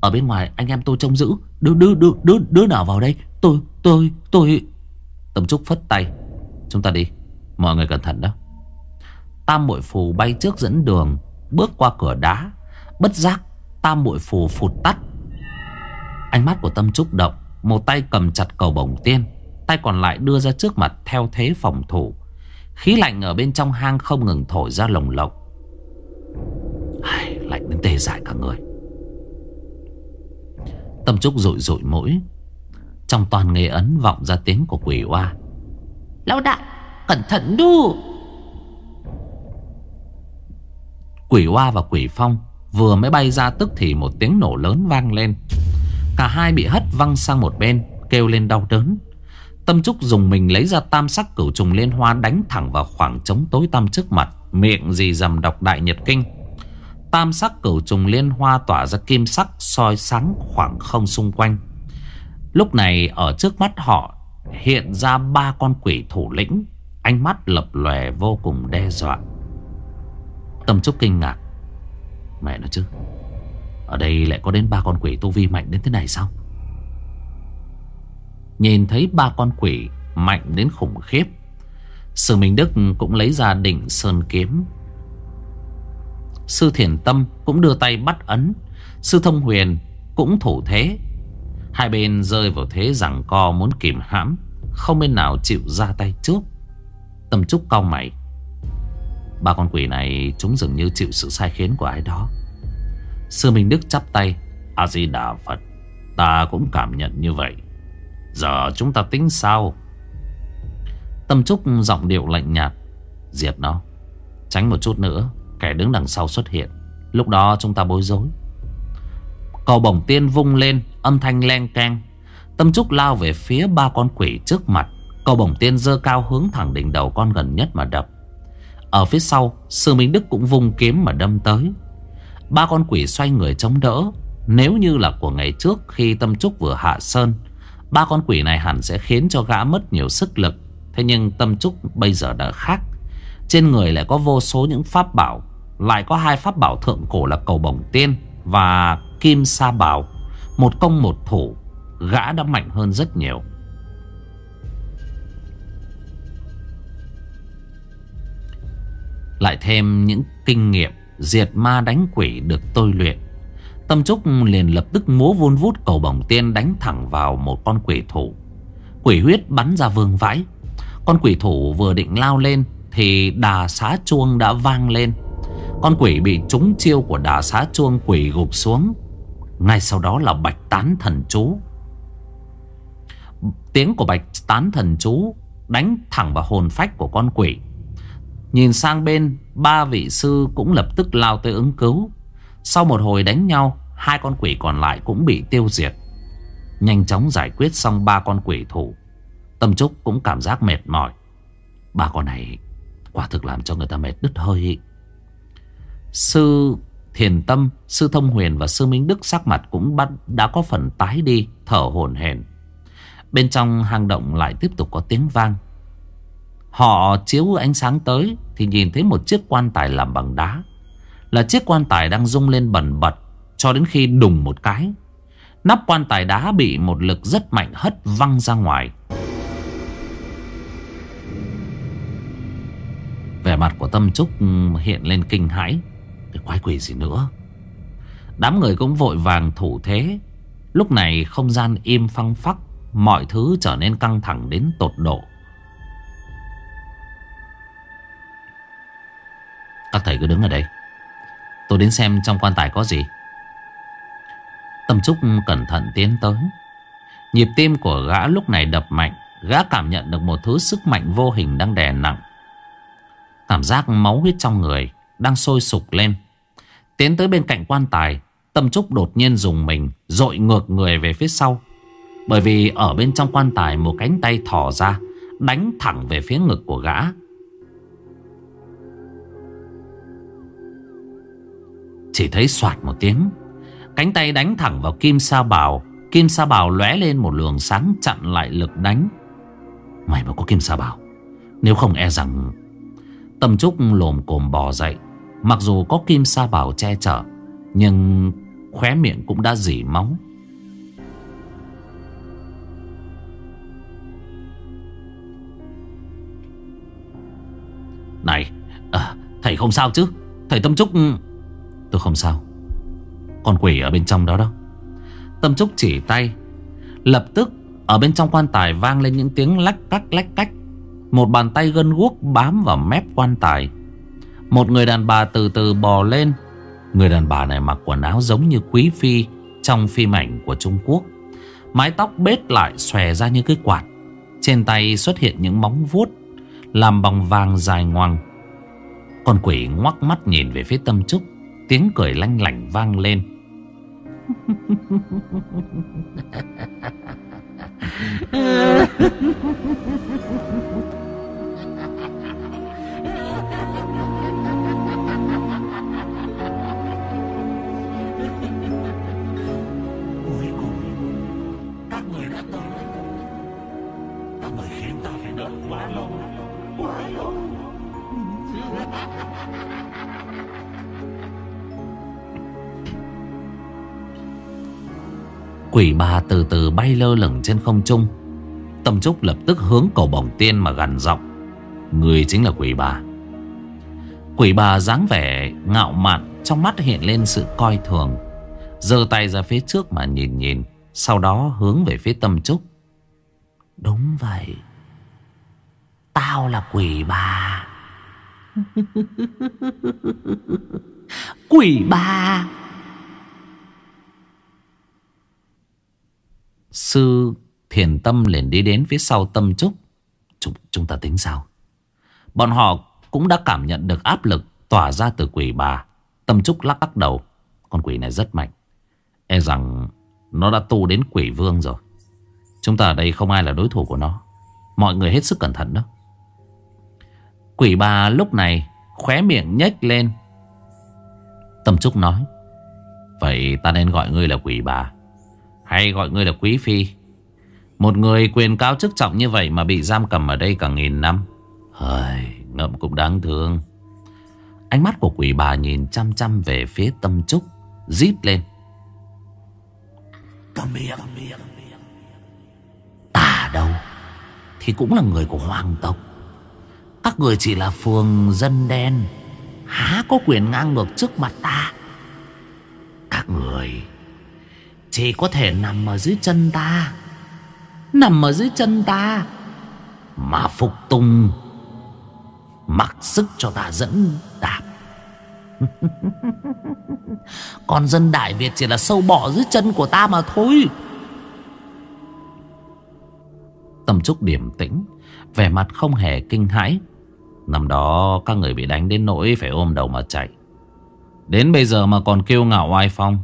Ở bên ngoài anh em tôi trông giữ. Đứa, đứa, đứa, đứa, đứa nào vào đây? Tôi, tôi, tôi Tâm Trúc phất tay Chúng ta đi. Mọi người cẩn thận đó. Tam bội phù bay trước dẫn đường Bước qua cửa đá. Bất giác tam bội phù phụt tắt. Ánh mắt của tâm trúc động một tay cầm chặt cầu bổng tiên Tay còn lại đưa ra trước mặt theo thế phòng thủ. Khí lạnh ở bên trong hang không ngừng thổi ra lồng lộng. Ai, Lạnh đến tê dại cả người. Tâm Trúc rụi rụi mũi. Trong toàn nghề ấn vọng ra tiếng của quỷ oa. Lão đại Cẩn thận đu. Quỷ oa và quỷ phong Vừa mới bay ra tức thì một tiếng nổ lớn vang lên Cả hai bị hất văng sang một bên, Kêu lên đau đớn. Tâm Trúc dùng mình lấy ra tam sắc cửu trùng liên hoa Đánh thẳng vào khoảng trống tối tăm trước mặt, Miệng gì dầm đọc đại nhật kinh. Tam sắc cửu trùng liên hoa tỏa ra kim sắc, soi sáng khoảng không xung quanh. Lúc này, ở trước mắt họ, hiện ra ba con quỷ thủ lĩnh, Ánh mắt lập lòe vô cùng đe dọa. Tâm Trúc kinh ngạc. Mẹ nó chứ. Ở đây lại có đến ba con quỷ tu vi mạnh đến thế này sao? Nhìn thấy ba con quỷ Mạnh đến khủng khiếp sư Minh Đức cũng lấy ra đỉnh sơn kiếm. Sư Thiền Tâm cũng đưa tay bắt ấn. Sư Thông Huyền cũng thủ thế. Hai bên rơi vào thế rằng co muốn kìm hãm, Không bên nào chịu ra tay trước. Tâm Trúc cau mày. Ba con quỷ này chúng dường như chịu sự sai khiến của ai đó. Sư Minh Đức chắp tay. A-di-đà Phật, Ta cũng cảm nhận như vậy. Giờ chúng ta tính sao? Tâm Trúc giọng điệu lạnh nhạt. Diệt nó. Tránh một chút nữa, Kẻ đứng đằng sau xuất hiện. Lúc đó chúng ta bối rối. Cầu bổng tiên vung lên, Âm thanh len keng. Tâm Trúc lao về phía ba con quỷ trước mặt. Cầu bổng tiên dơ cao hướng thẳng đỉnh đầu con gần nhất mà đập. Ở phía sau, Sư Minh Đức cũng vung kiếm mà đâm tới. Ba con quỷ xoay người chống đỡ. Nếu như là của ngày trước Khi Tâm Trúc vừa hạ sơn, Ba con quỷ này hẳn sẽ khiến cho gã mất nhiều sức lực. Thế nhưng Tâm Trúc bây giờ đã khác. Trên người lại có vô số những pháp bảo, Lại có hai pháp bảo thượng cổ là cầu bổng tiên Và kim sa bảo Một công một thủ, Gã đã mạnh hơn rất nhiều. Lại thêm những kinh nghiệm. Diệt ma đánh quỷ được tôi luyện Tâm Trúc liền lập tức múa vun vút cầu bổng tiên đánh thẳng vào một con quỷ thủ. Quỷ huyết bắn ra vương vãi. Con quỷ thủ vừa định lao lên thì đà xá chuông đã vang lên. Con quỷ bị trúng chiêu của đà xá chuông quỷ gục xuống. Ngay sau đó là bạch tán thần chú. Tiếng của bạch tán thần chú đánh thẳng vào hồn phách của con quỷ. Nhìn sang bên, ba vị sư cũng lập tức lao tới ứng cứu. Sau một hồi đánh nhau Hai con quỷ còn lại cũng bị tiêu diệt Nhanh chóng giải quyết xong ba con quỷ thủ Tâm Trúc cũng cảm giác mệt mỏi Ba con này Quả thực làm cho người ta mệt đứt hơi Sư Thiền Tâm, Sư Thông Huyền và Sư Minh Đức sắc mặt cũng bắt, đã có phần tái đi, thở hổn hển. Bên trong hang động lại tiếp tục có tiếng vang. Họ chiếu ánh sáng tới thì nhìn thấy một chiếc quan tài làm bằng đá. Là chiếc quan tài đang rung lên bẩn bật Cho đến khi đùng một cái. Nắp quan tài đá bị một lực rất mạnh hất văng ra ngoài. Vẻ mặt của Tâm Trúc ừ, hiện lên kinh hãi. Cái quái quỷ gì nữa? Đám người cũng vội vàng thủ thế. Lúc này không gian im phăng phắc, Mọi thứ trở nên căng thẳng đến tột độ. Các thầy cứ đứng ở đây. Tôi đến xem trong quan tài có gì. Tâm Trúc cẩn thận tiến tới. Nhịp tim của gã lúc này đập mạnh. Gã cảm nhận được một thứ sức mạnh vô hình đang đè nặng. Cảm giác máu huyết trong người Đang sôi sục lên. Tiến tới bên cạnh quan tài, Tâm Trúc đột nhiên dùng mình, Dội ngược người về phía sau. Bởi vì ở bên trong quan tài Một cánh tay thỏ ra, Đánh thẳng về phía ngực của gã. Chỉ thấy soạt một tiếng. Cánh tay đánh thẳng vào Kim Sa bào Kim Sa bào lóe lên một luồng sáng chặn lại lực đánh. Mày mà có Kim Sa bào Nếu không e rằng Tâm Trúc lồm cồm bò dậy. Mặc dù có Kim Sa bào che chở Nhưng khóe miệng cũng đã dỉ máu. Này à, Thầy không sao chứ? Thầy Tâm Trúc Tôi không sao. Con quỷ ở bên trong đó đâu Tâm Trúc chỉ tay, Lập tức Ở bên trong quan tài vang lên những tiếng lách cách lách cách. Một bàn tay gân guốc bám vào mép quan tài. Một người đàn bà từ từ bò lên. Người đàn bà này mặc quần áo giống như quý phi Trong phim ảnh của Trung Quốc. Mái tóc bết lại xòe ra như cái quạt. Trên tay xuất hiện những móng vuốt, Làm bằng vàng dài ngoằng. Con quỷ ngoắc mắt nhìn về phía tâm trúc. Tiếng cười lanh lảnh vang lên. Cuối cùng, Các người đã tới Các người khiến ta phải đợi quá lâu. Quá lâu. Quỷ bà từ từ bay lơ lửng trên không trung. Tâm Trúc lập tức hướng cầu bổng tiên mà gằn giọng, Người chính là quỷ bà. Quỷ bà dáng vẻ ngạo mạn, Trong mắt hiện lên sự coi thường, giơ tay ra phía trước mà nhìn nhìn, Sau đó hướng về phía Tâm Trúc. Đúng vậy. Tao là quỷ bà. Quỷ bà? Sư thiền tâm liền đi đến phía sau Tâm Trúc. Chúng, chúng ta tính sao? Bọn họ cũng đã cảm nhận được áp lực Tỏa ra từ quỷ bà. Tâm Trúc lắc lắc đầu. Con quỷ này rất mạnh. E rằng nó đã tu đến quỷ vương rồi. Chúng ta ở đây không ai là đối thủ của nó. Mọi người hết sức cẩn thận đó. Quỷ bà lúc này Khóe miệng nhếch lên. Tâm Trúc nói Vậy ta nên gọi ngươi là quỷ bà. Hay gọi ngươi là quý phi. Một người quyền cao chức trọng như vậy Mà bị giam cầm ở đây cả nghìn năm. Hời, Ngậm cũng đáng thương. Ánh mắt của quỷ bà nhìn chăm chăm về phía Tâm Trúc Rít lên. Cầm miệng. Ta đâu? Thì cũng là người của hoàng tộc. Các người chỉ là phường dân đen. Há có quyền ngang ngược trước mặt ta? Các người chỉ có thể nằm ở dưới chân ta. Nằm ở dưới chân ta. Mà phục tùng, Mặc sức cho ta dẫn đạp. Còn dân Đại Việt chỉ là sâu bọ dưới chân của ta mà thôi. Tâm Trúc điềm tĩnh, Vẻ mặt không hề kinh hãi. Năm đó, các người bị đánh đến nỗi Phải ôm đầu mà chạy. Đến bây giờ mà còn kêu ngạo oai phong.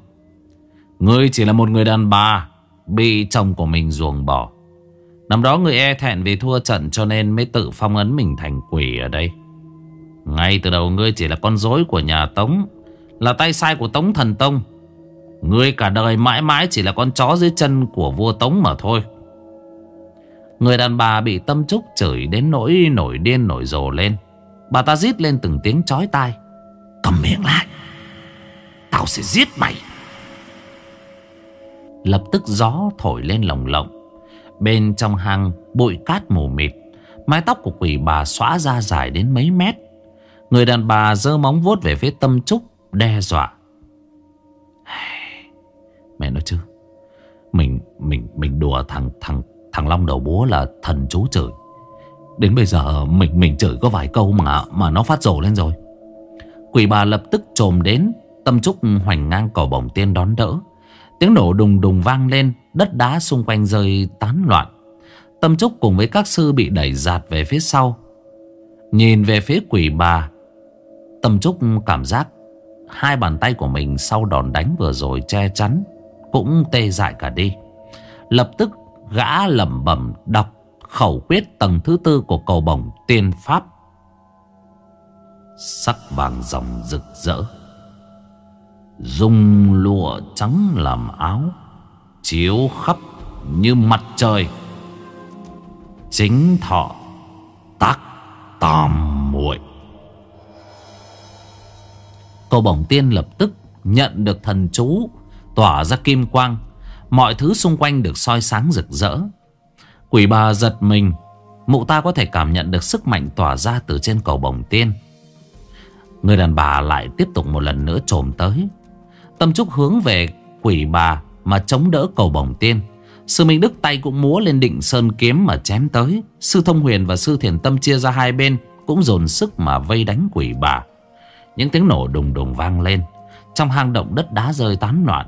Ngươi chỉ là một người đàn bà, Bị chồng của mình ruồng bỏ. Năm đó người e thẹn vì thua trận Cho nên mới tự phong ấn mình thành quỷ ở đây. Ngay từ đầu ngươi chỉ là con rối của nhà Tống, Là tay sai của Tống Thần Tông. Ngươi cả đời mãi mãi chỉ là con chó dưới chân của vua Tống mà thôi. Người đàn bà bị tâm trúc chửi đến nỗi nổi điên nổi rồ lên. Bà ta rít lên từng tiếng chói tai. Cầm miệng lại, Tao sẽ giết mày. Lập tức gió thổi lên lồng lộng. Bên trong hang bụi cát mù mịt, Mái tóc của quỷ bà xóa ra dài đến mấy mét. Người đàn bà giơ móng vuốt về phía tâm trúc, Đe dọa. Mẹ nói chứ, Mình mình mình đùa thằng thằng thằng Long đầu búa là thần chú chửi. Đến bây giờ mình mình chửi có vài câu mà mà nó phát rồ lên rồi. Quỷ bà lập tức trồm đến, Tâm trúc hoành ngang cầu bổng tiên đón đỡ. Tiếng nổ đùng đùng vang lên, Đất đá xung quanh rơi tán loạn. Tâm trúc cùng với các sư bị đẩy giạt về phía sau. Nhìn về phía quỷ bà, Tâm trúc cảm giác Hai bàn tay của mình sau đòn đánh vừa rồi che chắn Cũng tê dại cả đi. Lập tức gã lẩm bẩm đọc khẩu quyết tầng thứ tư của cầu bổng tiên pháp. Sắc vàng dòng rực rỡ. Dùng lụa trắng làm áo, Chiếu khắp như mặt trời. Chính thọ tác tam muội. Cầu bổng tiên lập tức nhận được thần chú, Tỏa ra kim quang. Mọi thứ xung quanh được soi sáng rực rỡ. Quỷ bà giật mình. Mụ ta có thể cảm nhận được sức mạnh tỏa ra từ trên cầu bồng tiên. Người đàn bà lại tiếp tục một lần nữa trồm tới. Tâm trúc hướng về quỷ bà mà chống đỡ cầu bổng tiên. Sư Minh Đức tay cũng múa lên định sơn kiếm mà chém tới. Sư Thông Huyền và Sư Thiền Tâm chia ra hai bên Cũng dồn sức mà vây đánh quỷ bà. Những tiếng nổ đùng đùng vang lên. Trong hang động đất đá rơi tán loạn.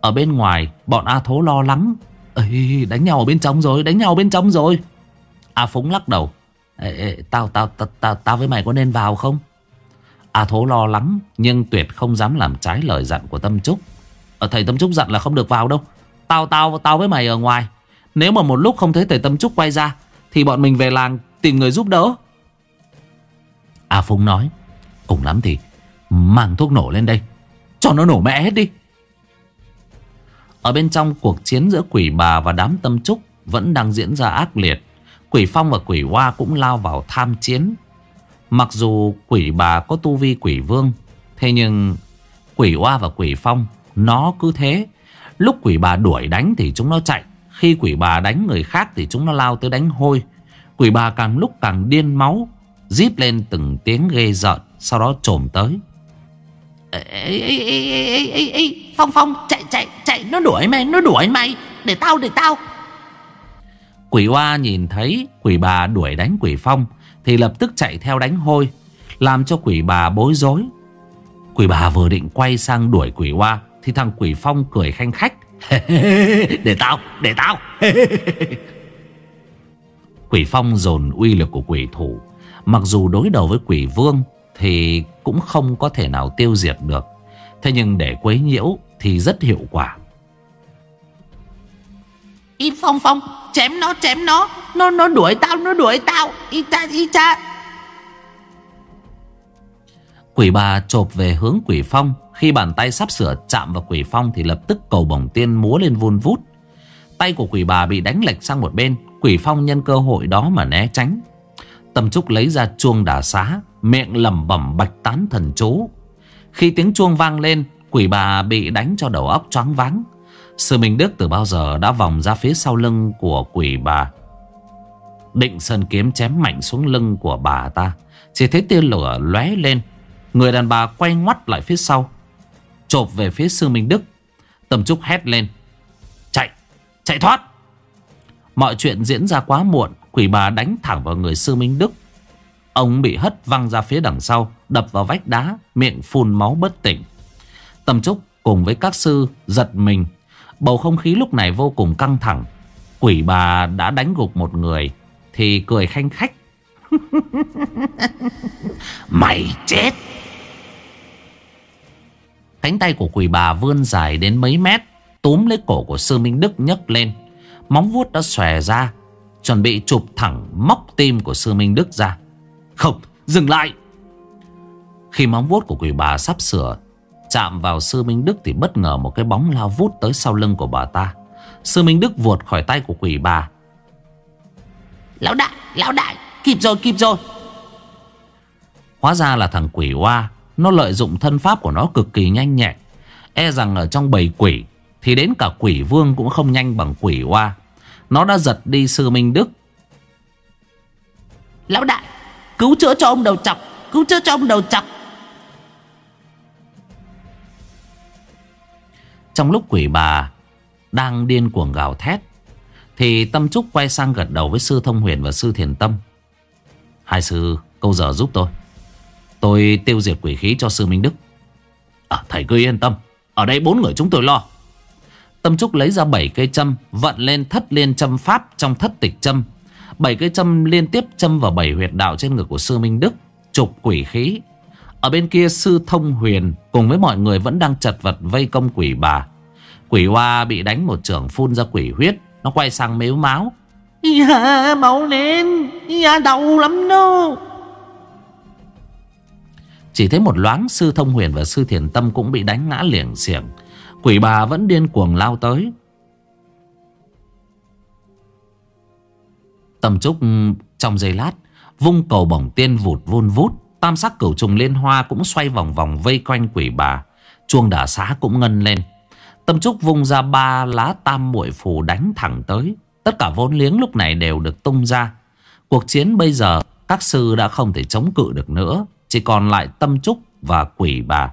Ở bên ngoài bọn A Thố lo lắng. Ê, đánh nhau ở bên trong rồi Đánh nhau ở bên trong rồi. A Phúng lắc đầu. Ê, ê, tao, tao, tao, tao, tao với mày có nên vào không? A Thố lo lắng Nhưng tuyệt không dám làm trái lời dặn của Tâm Trúc. Ở Thầy Tâm Trúc dặn là không được vào đâu. Tao tao tao với mày ở ngoài. Nếu mà một lúc không thấy thầy Tâm Trúc quay ra, Thì bọn mình về làng tìm người giúp đỡ. A Phúng nói, Cùng lắm thì mang thuốc nổ lên đây, Cho nó nổ mẹ hết đi. Ở bên trong cuộc chiến giữa quỷ bà và đám Tâm Trúc Vẫn đang diễn ra ác liệt. Quỷ Phong và quỷ Hoa cũng lao vào tham chiến. Mặc dù quỷ bà có tu vi quỷ vương Thế nhưng quỷ Hoa và quỷ Phong Nó cứ thế. Lúc quỷ bà đuổi đánh thì chúng nó chạy Khi quỷ bà đánh người khác thì chúng nó lao tới đánh hôi. Quỷ bà càng lúc càng điên máu Díp lên từng tiếng ghê rợn Sau đó trồm tới. Ê, ê, ê, ê, ê, ê, Phong Phong chạy chạy chạy Nó đuổi mày nó đuổi mày. Để tao để tao. Quỷ hoa nhìn thấy quỷ bà đuổi đánh quỷ phong thì lập tức chạy theo đánh hôi, Làm cho quỷ bà bối rối. Quỷ bà vừa định quay sang đuổi quỷ hoa thì thằng quỷ phong cười khanh khách. Để tao Để tao. Quỷ phong dồn uy lực của quỷ thủ. Mặc dù đối đầu với quỷ vương Thì cũng không có thể nào tiêu diệt được. Thế nhưng để quấy nhiễu Thì rất hiệu quả. Y Phong Phong, Chém nó chém nó. Nó nó đuổi tao, nó đuổi tao. Y cha y cha. Quỷ bà chộp về hướng quỷ phong. Khi bàn tay sắp sửa chạm vào quỷ phong Thì lập tức cầu bổng tiên múa lên vun vút. Tay của quỷ bà bị đánh lệch sang một bên. Quỷ phong nhân cơ hội đó mà né tránh. Tâm Trúc lấy ra chuông đà xá, Miệng lẩm bẩm bạch tán thần chú. Khi tiếng chuông vang lên, Quỷ bà bị đánh cho đầu óc choáng váng. Sư Minh Đức từ bao giờ đã vòng ra phía sau lưng của quỷ bà? Định sơn kiếm chém mạnh xuống lưng của bà ta. Chỉ thấy tia lửa lóe lên. Người đàn bà quay ngoắt lại phía sau Chộp về phía sư Minh Đức. Tầm Trúc hét lên Chạy, chạy thoát! Mọi chuyện diễn ra quá muộn Quỷ bà đánh thẳng vào người sư Minh Đức. Ông bị hất văng ra phía đằng sau Đập vào vách đá Miệng phun máu bất tỉnh. Tầm Trúc cùng với các sư giật mình Bầu không khí lúc này vô cùng căng thẳng. Quỷ bà đã đánh gục một người Thì cười khanh khách. Mày chết! Cánh tay của quỷ bà vươn dài đến mấy mét Túm lấy cổ của sư Minh Đức nhấc lên. Móng vuốt đã xòe ra Chuẩn bị chụp thẳng móc tim của sư Minh Đức ra. Không, dừng lại! Khi móng vuốt của quỷ bà sắp sửa Chạm vào sư Minh Đức Thì bất ngờ một cái bóng lao vút tới sau lưng của bà ta. Sư Minh Đức vuột khỏi tay của quỷ bà. Lão đại, lão đại Kịp rồi, kịp rồi. Hóa ra là thằng quỷ hoa Nó lợi dụng thân pháp của nó cực kỳ nhanh nhẹn. E rằng ở trong bầy quỷ Thì đến cả quỷ vương cũng không nhanh bằng quỷ hoa Nó đã giật đi sư Minh Đức. Lão đại Cứu chữa cho ông đầu chọc Cứu chữa cho ông đầu chọc Trong lúc quỷ bà Đang điên cuồng gào thét Thì Tâm Trúc quay sang gật đầu với sư Thông Huyền và sư Thiền Tâm. Hai sư câu giờ giúp tôi. Tôi tiêu diệt quỷ khí cho sư Minh Đức. À, Thầy cứ yên tâm. Ở đây bốn người chúng tôi lo. Tâm Trúc lấy ra bảy cây châm Vận lên thất liên châm pháp trong thất tịch châm. Bảy cây châm liên tiếp châm vào bảy huyệt đạo trên ngực của sư Minh Đức Trục quỷ khí. Ở bên kia sư Thông Huyền Cùng với mọi người vẫn đang chật vật vây công quỷ bà. Quỷ hoa bị đánh một trưởng phun ra quỷ huyết, Nó quay sang mếu máu. Dạ máu lên Dạ đau lắm đâu Chỉ thấy một loáng sư thông huyền và sư thiền tâm cũng bị đánh ngã liệng xiềng. Quỷ bà vẫn điên cuồng lao tới. Tầm trúc trong giây lát, Vung cầu bổng tiên vụt vun vút. Tam sắc cửu trùng liên hoa cũng xoay vòng vòng vây quanh quỷ bà. Chuông đả xá cũng ngân lên. Tâm trúc vung ra ba lá tam muội phù đánh thẳng tới. Tất cả vốn liếng lúc này đều được tung ra. Cuộc chiến bây giờ, Các sư đã không thể chống cự được nữa. Chỉ còn lại tâm trúc và quỷ bà.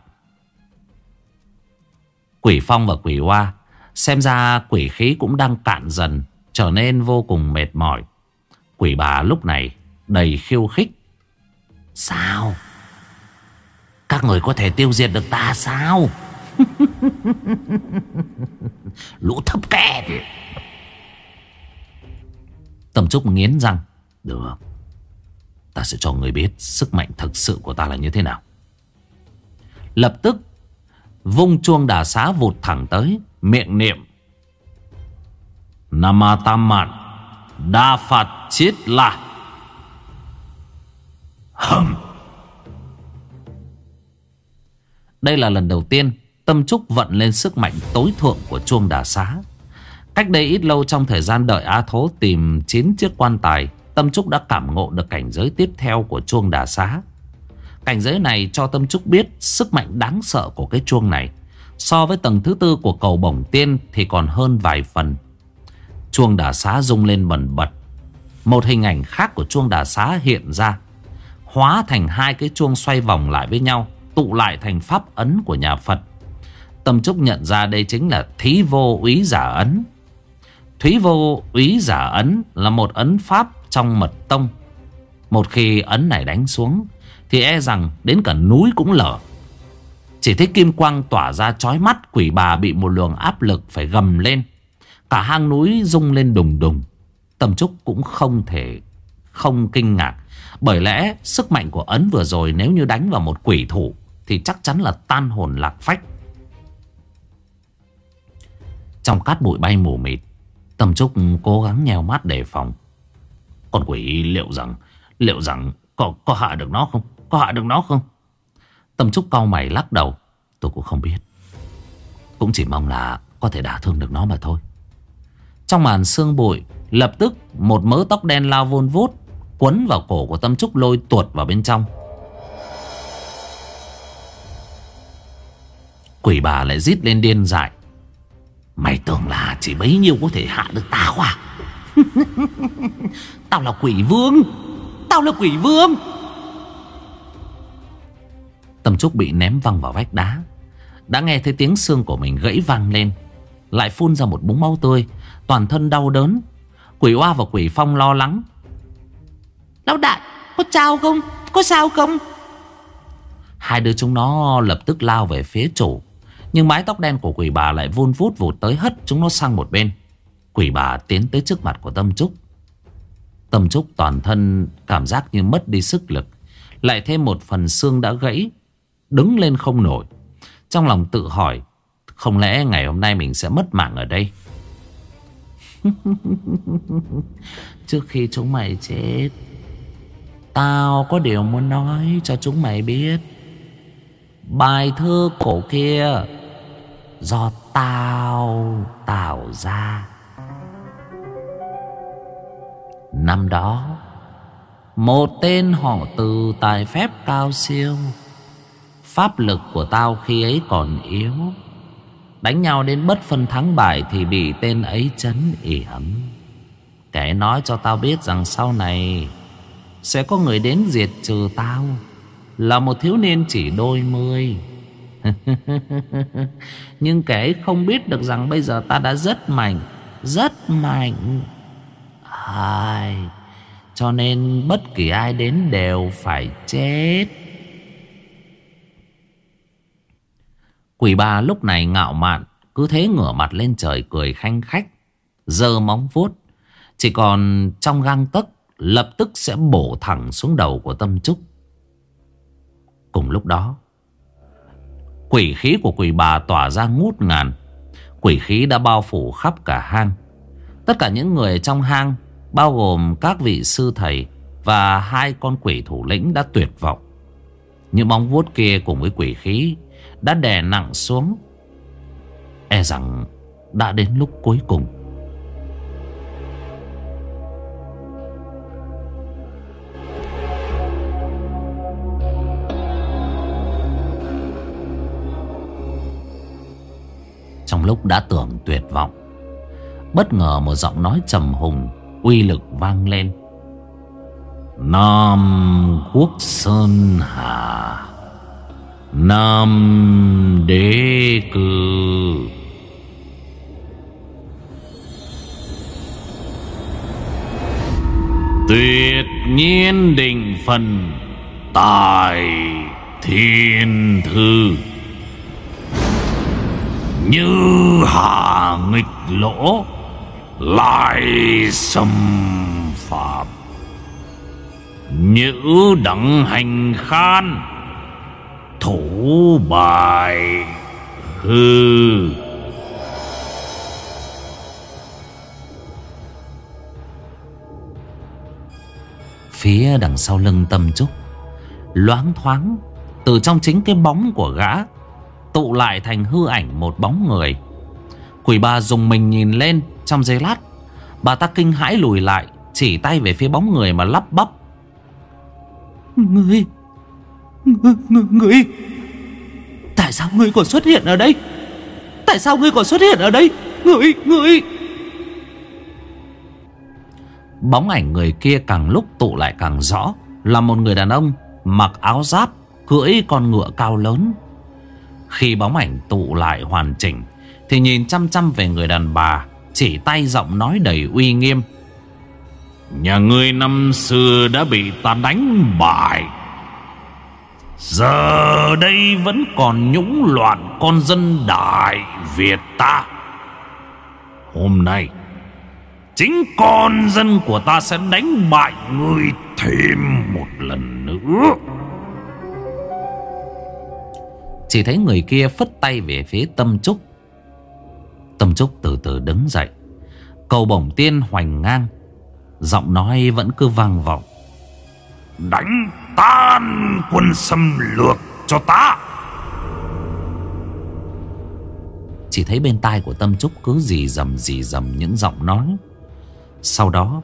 Quỷ phong và quỷ hoa. Xem ra quỷ khí cũng đang cạn dần, Trở nên vô cùng mệt mỏi. Quỷ bà lúc này đầy khiêu khích. Sao? Các người có thể tiêu diệt được ta sao? Lũ thấp kẹt Tầm Trúc nghiến răng. Được Ta sẽ cho người biết sức mạnh thực sự của ta là như thế nào. Lập tức, Vung chuông đà xá vụt thẳng tới, Miệng niệm. Namatamat Đa Phật Chiết La. Hầm Đây là lần đầu tiên Tâm Trúc vận lên sức mạnh tối thượng của chuông đà xá. Cách đây ít lâu trong thời gian đợi A Thố tìm 9 chiếc quan tài, Tâm Trúc đã cảm ngộ được cảnh giới tiếp theo của chuông đà xá. Cảnh giới này cho Tâm Trúc biết sức mạnh đáng sợ của cái chuông này. So với tầng thứ tư của cầu bổng tiên thì còn hơn vài phần. Chuông đà xá rung lên bần bật. Một hình ảnh khác của chuông đà xá hiện ra. Hóa thành hai cái chuông xoay vòng lại với nhau, Tụ lại thành pháp ấn của nhà Phật. Tâm Trúc nhận ra đây chính là Thí Vô úy Giả Ấn. Thí Vô úy Giả Ấn là một ấn pháp trong mật tông. Một khi ấn này đánh xuống, Thì e rằng đến cả núi cũng lở. Chỉ thấy kim quang tỏa ra chói mắt, Quỷ bà bị một luồng áp lực phải gầm lên. Cả hang núi rung lên đùng đùng. Tâm Trúc cũng không thể không kinh ngạc. Bởi lẽ sức mạnh của ấn vừa rồi Nếu như đánh vào một quỷ thủ Thì chắc chắn là tan hồn lạc phách. Trong cát bụi bay mù mịt Tâm Trúc cố gắng nheo mắt đề phòng. Con quỷ liệu rằng Liệu rằng có, có hạ được nó không? Có hạ được nó không? Tâm Trúc cau mày lắc đầu. Tôi cũng không biết. Cũng chỉ mong là có thể đả thương được nó mà thôi. Trong màn sương bụi Lập tức một mớ tóc đen lao vun vút. Quấn vào cổ của Tâm Trúc lôi tuột vào bên trong. Quỷ bà lại rít lên điên dại. Mày tưởng là chỉ bấy nhiêu có thể hạ được tao à Tao là quỷ vương. Tao là quỷ vương. Tâm Trúc bị ném văng vào vách đá. Đã nghe thấy tiếng xương của mình gãy vang lên, Lại phun ra một búng máu tươi, Toàn thân đau đớn. Quỷ oa và quỷ phong lo lắng Lão đại, Có sao không? Có sao không? Hai đứa chúng nó lập tức lao về phía chủ. Nhưng mái tóc đen của quỷ bà lại vun vút vụt tới hất chúng nó sang một bên. Quỷ bà tiến tới trước mặt của Tâm Trúc. Tâm Trúc toàn thân cảm giác như mất đi sức lực. Lại thêm một phần xương đã gãy, Đứng lên không nổi. Trong lòng tự hỏi, Không lẽ ngày hôm nay mình sẽ mất mạng ở đây? Trước khi chúng mày chết Tao có điều muốn nói cho chúng mày biết. Bài thơ cổ kia Do tao tạo ra. Năm đó, Một tên họ từ tài phép cao siêu, Pháp lực của tao khi ấy còn yếu, Đánh nhau đến bất phân thắng bại Thì bị tên ấy chấn yểm Kẻ nói cho tao biết rằng sau này sẽ có người đến diệt trừ tao. Là một thiếu niên chỉ đôi mươi. Nhưng kẻ ấy không biết được rằng Bây giờ ta đã rất mạnh Rất mạnh. Ai? Cho nên bất kỳ ai đến đều phải chết. Quỷ bà lúc này ngạo mạn, Cứ thế ngửa mặt lên trời cười khanh khách, giơ móng vuốt. Chỉ còn trong găng tấc Lập tức sẽ bổ thẳng xuống đầu của tâm trúc. Cùng lúc đó, Quỷ khí của quỷ bà tỏa ra ngút ngàn. Quỷ khí đã bao phủ khắp cả hang. Tất cả những người trong hang, Bao gồm các vị sư thầy Và hai con quỷ thủ lĩnh đã tuyệt vọng. Những móng vuốt kia cùng với quỷ khí Đã đè nặng xuống. E rằng đã đến lúc cuối cùng. trong lúc đã tưởng tuyệt vọng. Bất ngờ một giọng nói trầm hùng, uy lực vang lên. Nam Quốc Sơn Hà Nam Đế Cư Tuyệt nhiên định phần Tài Thiên Thư như hạ nghịch lỗ Lại xâm phạm. Nhữ đẳng hành khan, Thủ bài hư. Phía đằng sau lưng tâm trúc, Loáng thoáng Từ trong chính cái bóng của gã Tụ lại thành hư ảnh một bóng người. Quỷ bà dùng mình nhìn lên Trong giây lát. Bà ta kinh hãi lùi lại Chỉ tay về phía bóng người mà lắp bắp. Người Người, người, người Tại sao ngươi còn xuất hiện ở đây? Tại sao ngươi còn xuất hiện ở đây? Người, người Bóng ảnh người kia càng lúc tụ lại càng rõ Là một người đàn ông Mặc áo giáp Cưỡi con ngựa cao lớn khi bóng ảnh tụ lại hoàn chỉnh. Thì nhìn chăm chăm về người đàn bà, Chỉ tay giọng nói đầy uy nghiêm. Nhà ngươi năm xưa đã bị ta đánh bại. Giờ đây vẫn còn nhũng loạn con dân Đại Việt ta. Hôm nay, Chính con dân của ta sẽ đánh bại ngươi thêm một lần nữa. Chỉ thấy người kia phất tay về phía Tâm Trúc. Tâm Trúc từ từ đứng dậy. Cầu bổng tiên hoành ngang. Giọng nói vẫn cứ vang vọng. Đánh tan quân xâm lược cho ta. Chỉ thấy bên tai của Tâm Trúc cứ dì dầm dì dầm những giọng nói. Sau đó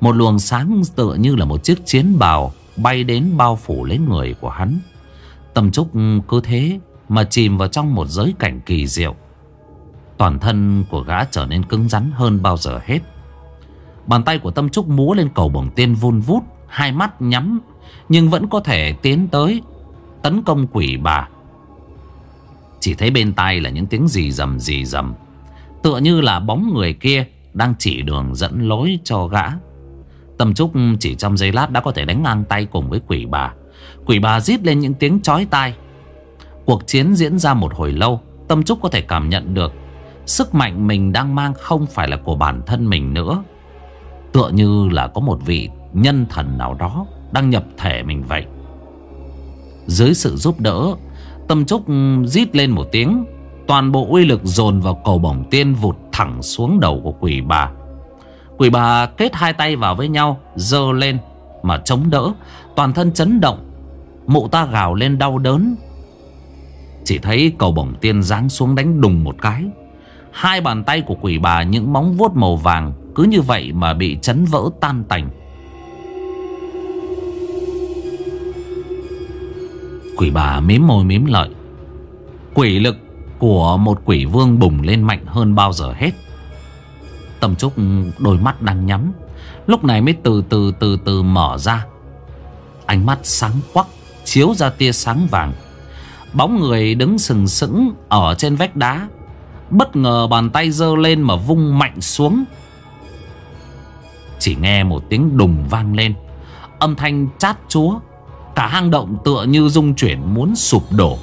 Một luồng sáng tựa như là một chiếc chiến bào Bay đến bao phủ lấy người của hắn Tâm Trúc cứ thế Mà chìm vào trong một giới cảnh kỳ diệu. Toàn thân của gã trở nên cứng rắn hơn bao giờ hết. Bàn tay của Tâm Trúc múa lên cầu bổng tiên vun vút Hai mắt nhắm Nhưng vẫn có thể tiến tới Tấn công quỷ bà. Chỉ thấy bên tai là những tiếng gì rầm gì rầm, Tựa như là bóng người kia Đang chỉ đường dẫn lối cho gã. Tâm Trúc chỉ trong giây lát đã có thể đánh ngang tay cùng với quỷ bà. Quỷ bà rít lên những tiếng chói tai. Cuộc chiến diễn ra một hồi lâu, Tâm Trúc có thể cảm nhận được Sức mạnh mình đang mang không phải là của bản thân mình nữa. Tựa như là có một vị nhân thần nào đó Đang nhập thể mình vậy. Dưới sự giúp đỡ, Tâm Trúc rít lên một tiếng, Toàn bộ uy lực dồn vào cầu bổng tiên vụt thẳng xuống đầu của quỷ bà. Quỷ bà kết hai tay vào với nhau Dơ lên mà chống đỡ, Toàn thân chấn động Mụ ta gào lên đau đớn. Chỉ thấy cầu bổng tiên giáng xuống đánh đùng một cái. Hai bàn tay của quỷ bà những móng vuốt màu vàng Cứ như vậy mà bị chấn vỡ tan tành. Quỷ bà mím môi mím lợi. Quỷ lực của một quỷ vương bùng lên mạnh hơn bao giờ hết. Tâm Trúc đôi mắt đang nhắm. Lúc này mới từ từ từ từ mở ra. Ánh mắt sáng quắc. Chiếu ra tia sáng vàng. Bóng người đứng sừng sững Ở trên vách đá. Bất ngờ bàn tay giơ lên mà vung mạnh xuống. Chỉ nghe một tiếng đùng vang lên. Âm thanh chát chúa. Cả hang động tựa như rung chuyển muốn sụp đổ.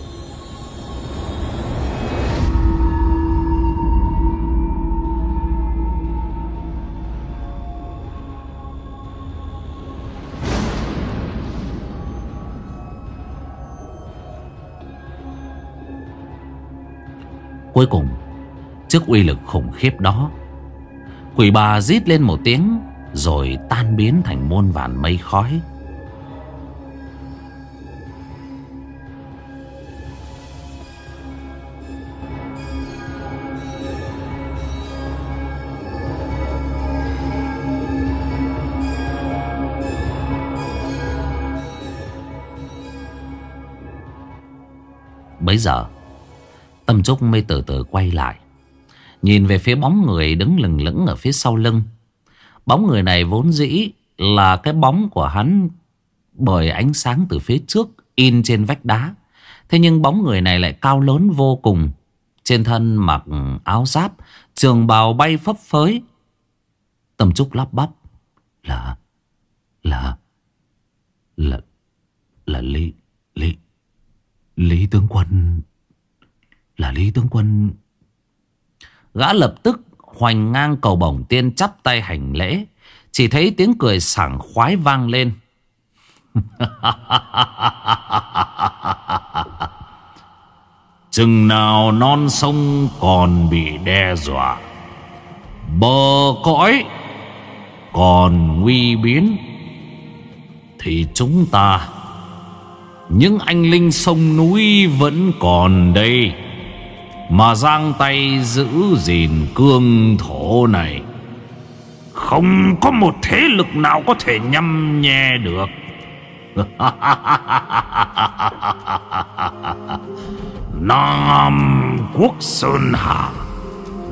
Cuối cùng, Trước uy lực khủng khiếp đó, Quỷ bà rít lên một tiếng Rồi tan biến thành muôn vàn mây khói. Bấy giờ Tâm Trúc mới từ từ quay lại. Nhìn về phía bóng người đứng lừng lững ở phía sau lưng. Bóng người này vốn dĩ là cái bóng của hắn Bởi ánh sáng từ phía trước in trên vách đá. Thế nhưng bóng người này lại cao lớn vô cùng. Trên thân mặc áo giáp Trường bào bay phấp phới. Tâm Trúc lắp bắp Là, Là Là Là Lý Lý Lý tướng quân. Là Lý tướng quân. Gã lập tức hoành ngang cầu bổng tiên chắp tay hành lễ. Chỉ thấy tiếng cười sảng khoái vang lên. Chừng nào non sông còn bị đe dọa, Bờ cõi còn nguy biến, Thì chúng ta, Những anh linh sông núi vẫn còn đây. Mà giang tay giữ gìn cương thổ này. Không có một thế lực nào có thể nhăm nhe được. Nam quốc Sơn Hà,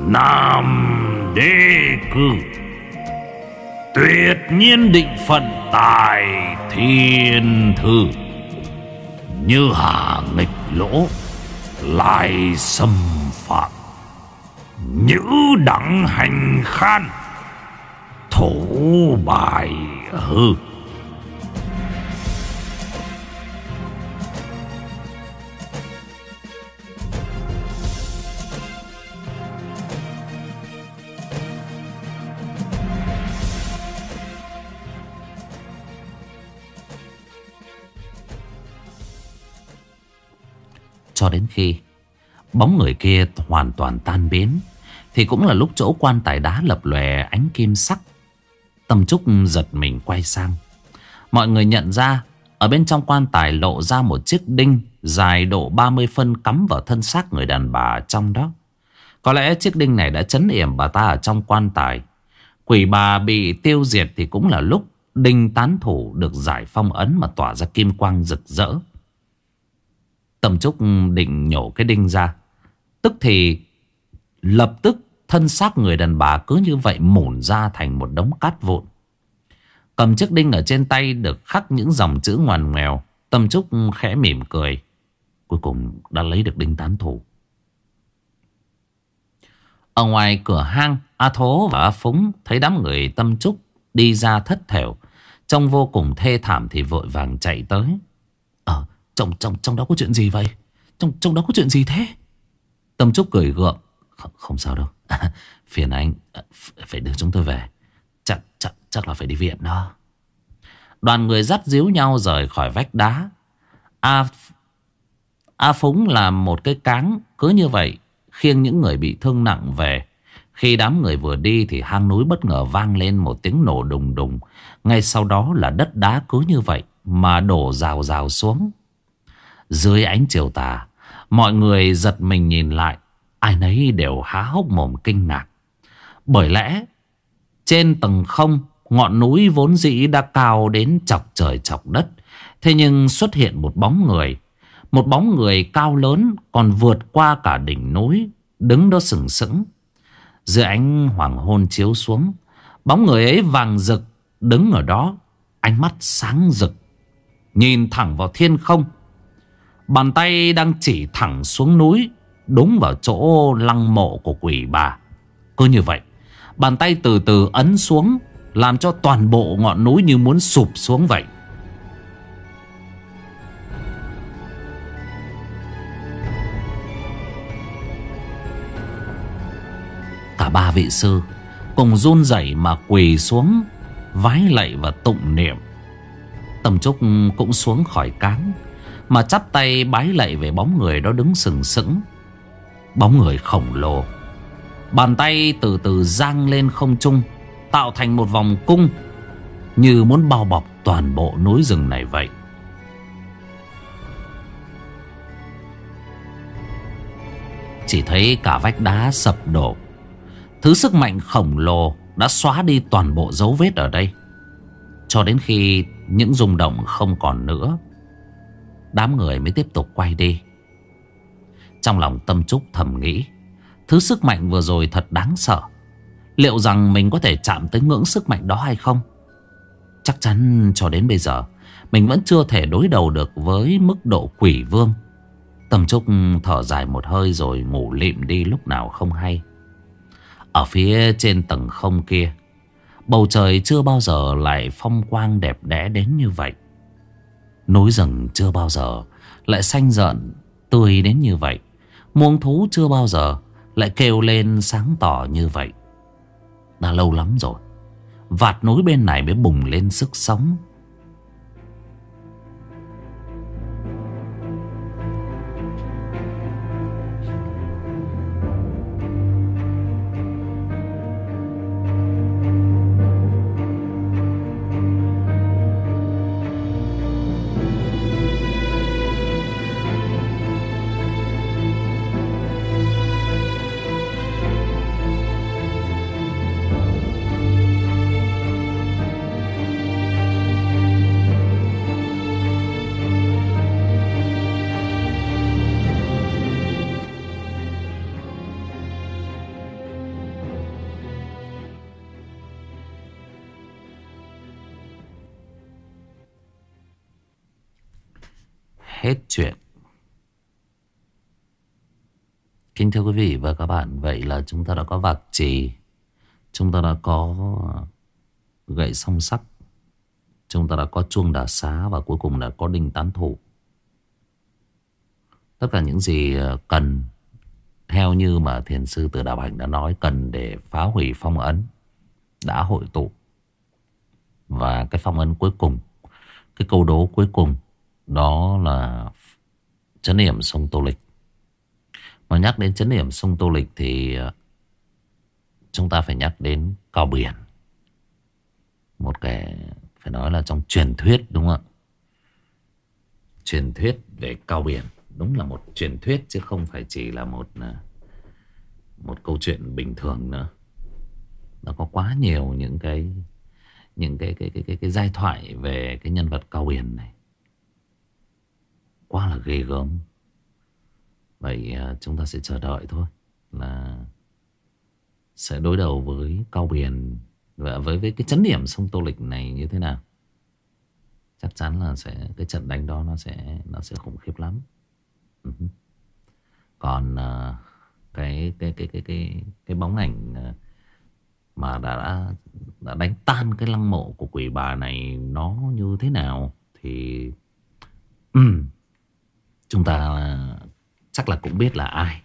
Nam đế cư. Tuyệt nhiên định phận tài thiên thư. Như hà nghịch lỗ. Lại xâm phạm Nhữ đẳng hành khan Thủ bài hư. Cho đến khi bóng người kia hoàn toàn tan biến, Thì cũng là lúc chỗ quan tài đá lập lòe ánh kim sắc. Tâm Trúc giật mình quay sang. Mọi người nhận ra, Ở bên trong quan tài lộ ra một chiếc đinh Dài độ 30 phân cắm vào thân xác người đàn bà trong đó. Có lẽ chiếc đinh này đã chấn yểm bà ta ở trong quan tài. Quỷ bà bị tiêu diệt thì cũng là lúc Đinh tán thủ được giải phong ấn mà tỏa ra kim quang rực rỡ. Tầm Trúc định nhổ cái đinh ra. Tức thì lập tức thân xác người đàn bà cứ như vậy mủn ra thành một đống cát vụn. Cầm chiếc đinh ở trên tay được khắc những dòng chữ ngoằn nghèo Tâm Trúc khẽ mỉm cười. Cuối cùng đã lấy được đinh tán thủ. Ở ngoài cửa hang, A Thố và A Phúng thấy đám người Tâm Trúc đi ra thất thểu. Trông vô cùng thê thảm thì vội vàng chạy tới. Trong, trong, trong đó có chuyện gì vậy? Trong, trong đó có chuyện gì thế? Tâm Trúc cười gượng. Không, không sao đâu. phiền anh. À, phải đưa chúng tôi về. Chắc, chắc, chắc là phải đi viện đó. Đoàn người dắt díu nhau rời khỏi vách đá. A, A Phúng là một cái cáng cứ như vậy. Khiêng những người bị thương nặng về. Khi đám người vừa đi thì hang núi bất ngờ vang lên một tiếng nổ đùng đùng. Ngay sau đó là đất đá cứ như vậy mà đổ rào rào xuống. Dưới ánh chiều tà, Mọi người giật mình nhìn lại. Ai nấy đều há hốc mồm kinh ngạc. Bởi lẽ, Trên tầng không, Ngọn núi vốn dĩ đã cao đến chọc trời chọc đất. Thế nhưng xuất hiện một bóng người. Một bóng người cao lớn Còn vượt qua cả đỉnh núi, Đứng đó sừng sững. Dưới ánh hoàng hôn chiếu xuống, Bóng người ấy vàng rực, Đứng ở đó, Ánh mắt sáng rực. Nhìn thẳng vào thiên không Bàn tay đang chỉ thẳng xuống núi, Đúng vào chỗ lăng mộ của quỷ bà. Cứ như vậy, Bàn tay từ từ ấn xuống, Làm cho toàn bộ ngọn núi như muốn sụp xuống vậy. Cả ba vị sư Cùng run rẩy mà quỳ xuống, Vái lạy và tụng niệm. Tầm trúc cũng xuống khỏi cáng mà chắp tay bái lạy về bóng người đó đứng sừng sững. Bóng người khổng lồ. Bàn tay từ từ giang lên không trung, Tạo thành một vòng cung, Như muốn bao bọc toàn bộ núi rừng này vậy. Chỉ thấy cả vách đá sập đổ. Thứ sức mạnh khổng lồ đã xóa đi toàn bộ dấu vết ở đây. Cho đến khi những rung động không còn nữa Đám người mới tiếp tục quay đi. Trong lòng tâm trúc thầm nghĩ, Thứ sức mạnh vừa rồi thật đáng sợ. Liệu rằng mình có thể chạm tới ngưỡng sức mạnh đó hay không? Chắc chắn cho đến bây giờ, Mình vẫn chưa thể đối đầu được với mức độ quỷ vương. Tâm Trúc thở dài một hơi rồi ngủ lịm đi lúc nào không hay. Ở phía trên tầng không kia, Bầu trời chưa bao giờ lại phong quang đẹp đẽ đến như vậy. Núi rừng chưa bao giờ lại xanh rợn, tươi đến như vậy. Muông thú chưa bao giờ lại kêu lên sáng tỏ như vậy. Đã lâu lắm rồi, Vạt núi bên này mới bùng lên sức sống. Là chúng ta đã có vạc trì, chúng ta đã có ờ, gậy song sắc, chúng ta đã có chuông đà xá và cuối cùng là có đinh tán thủ. Tất cả những gì ờ, cần theo như mà thiền sư Từ Đạo Hành đã nói cần để phá hủy phong ấn đã hội tụ. Và cái phong ấn cuối cùng, cái câu đố cuối cùng đó là chấn niệm sông Tô Lịch. Mà nhắc đến chấn điểm sông Tô Lịch thì ờ, chúng ta phải nhắc đến Cao Biển. Một cái phải nói là trong truyền thuyết đúng không ạ? Truyền thuyết về Cao Biển. Đúng là một truyền thuyết chứ không phải chỉ là một ờ, một câu chuyện bình thường nữa. Nó có quá nhiều những cái những cái cái cái cái, cái giai thoại về cái nhân vật Cao Biển này quá là ghê gớm Vậy à, chúng ta sẽ chờ đợi thôi. Là Sẽ đối đầu với Cao Biển Và với, với cái chấn điểm sông Tô Lịch này như thế nào? Chắc chắn là sẽ Cái trận đánh đó nó sẽ Nó sẽ khủng khiếp lắm. Ừ. Còn uh, cái, cái, cái, cái, cái, cái bóng ảnh à, Mà đã, đã đánh tan cái lăng mộ của quỷ bà này Nó như thế nào Thì ừ, Chúng ta chắc là cũng biết là ai.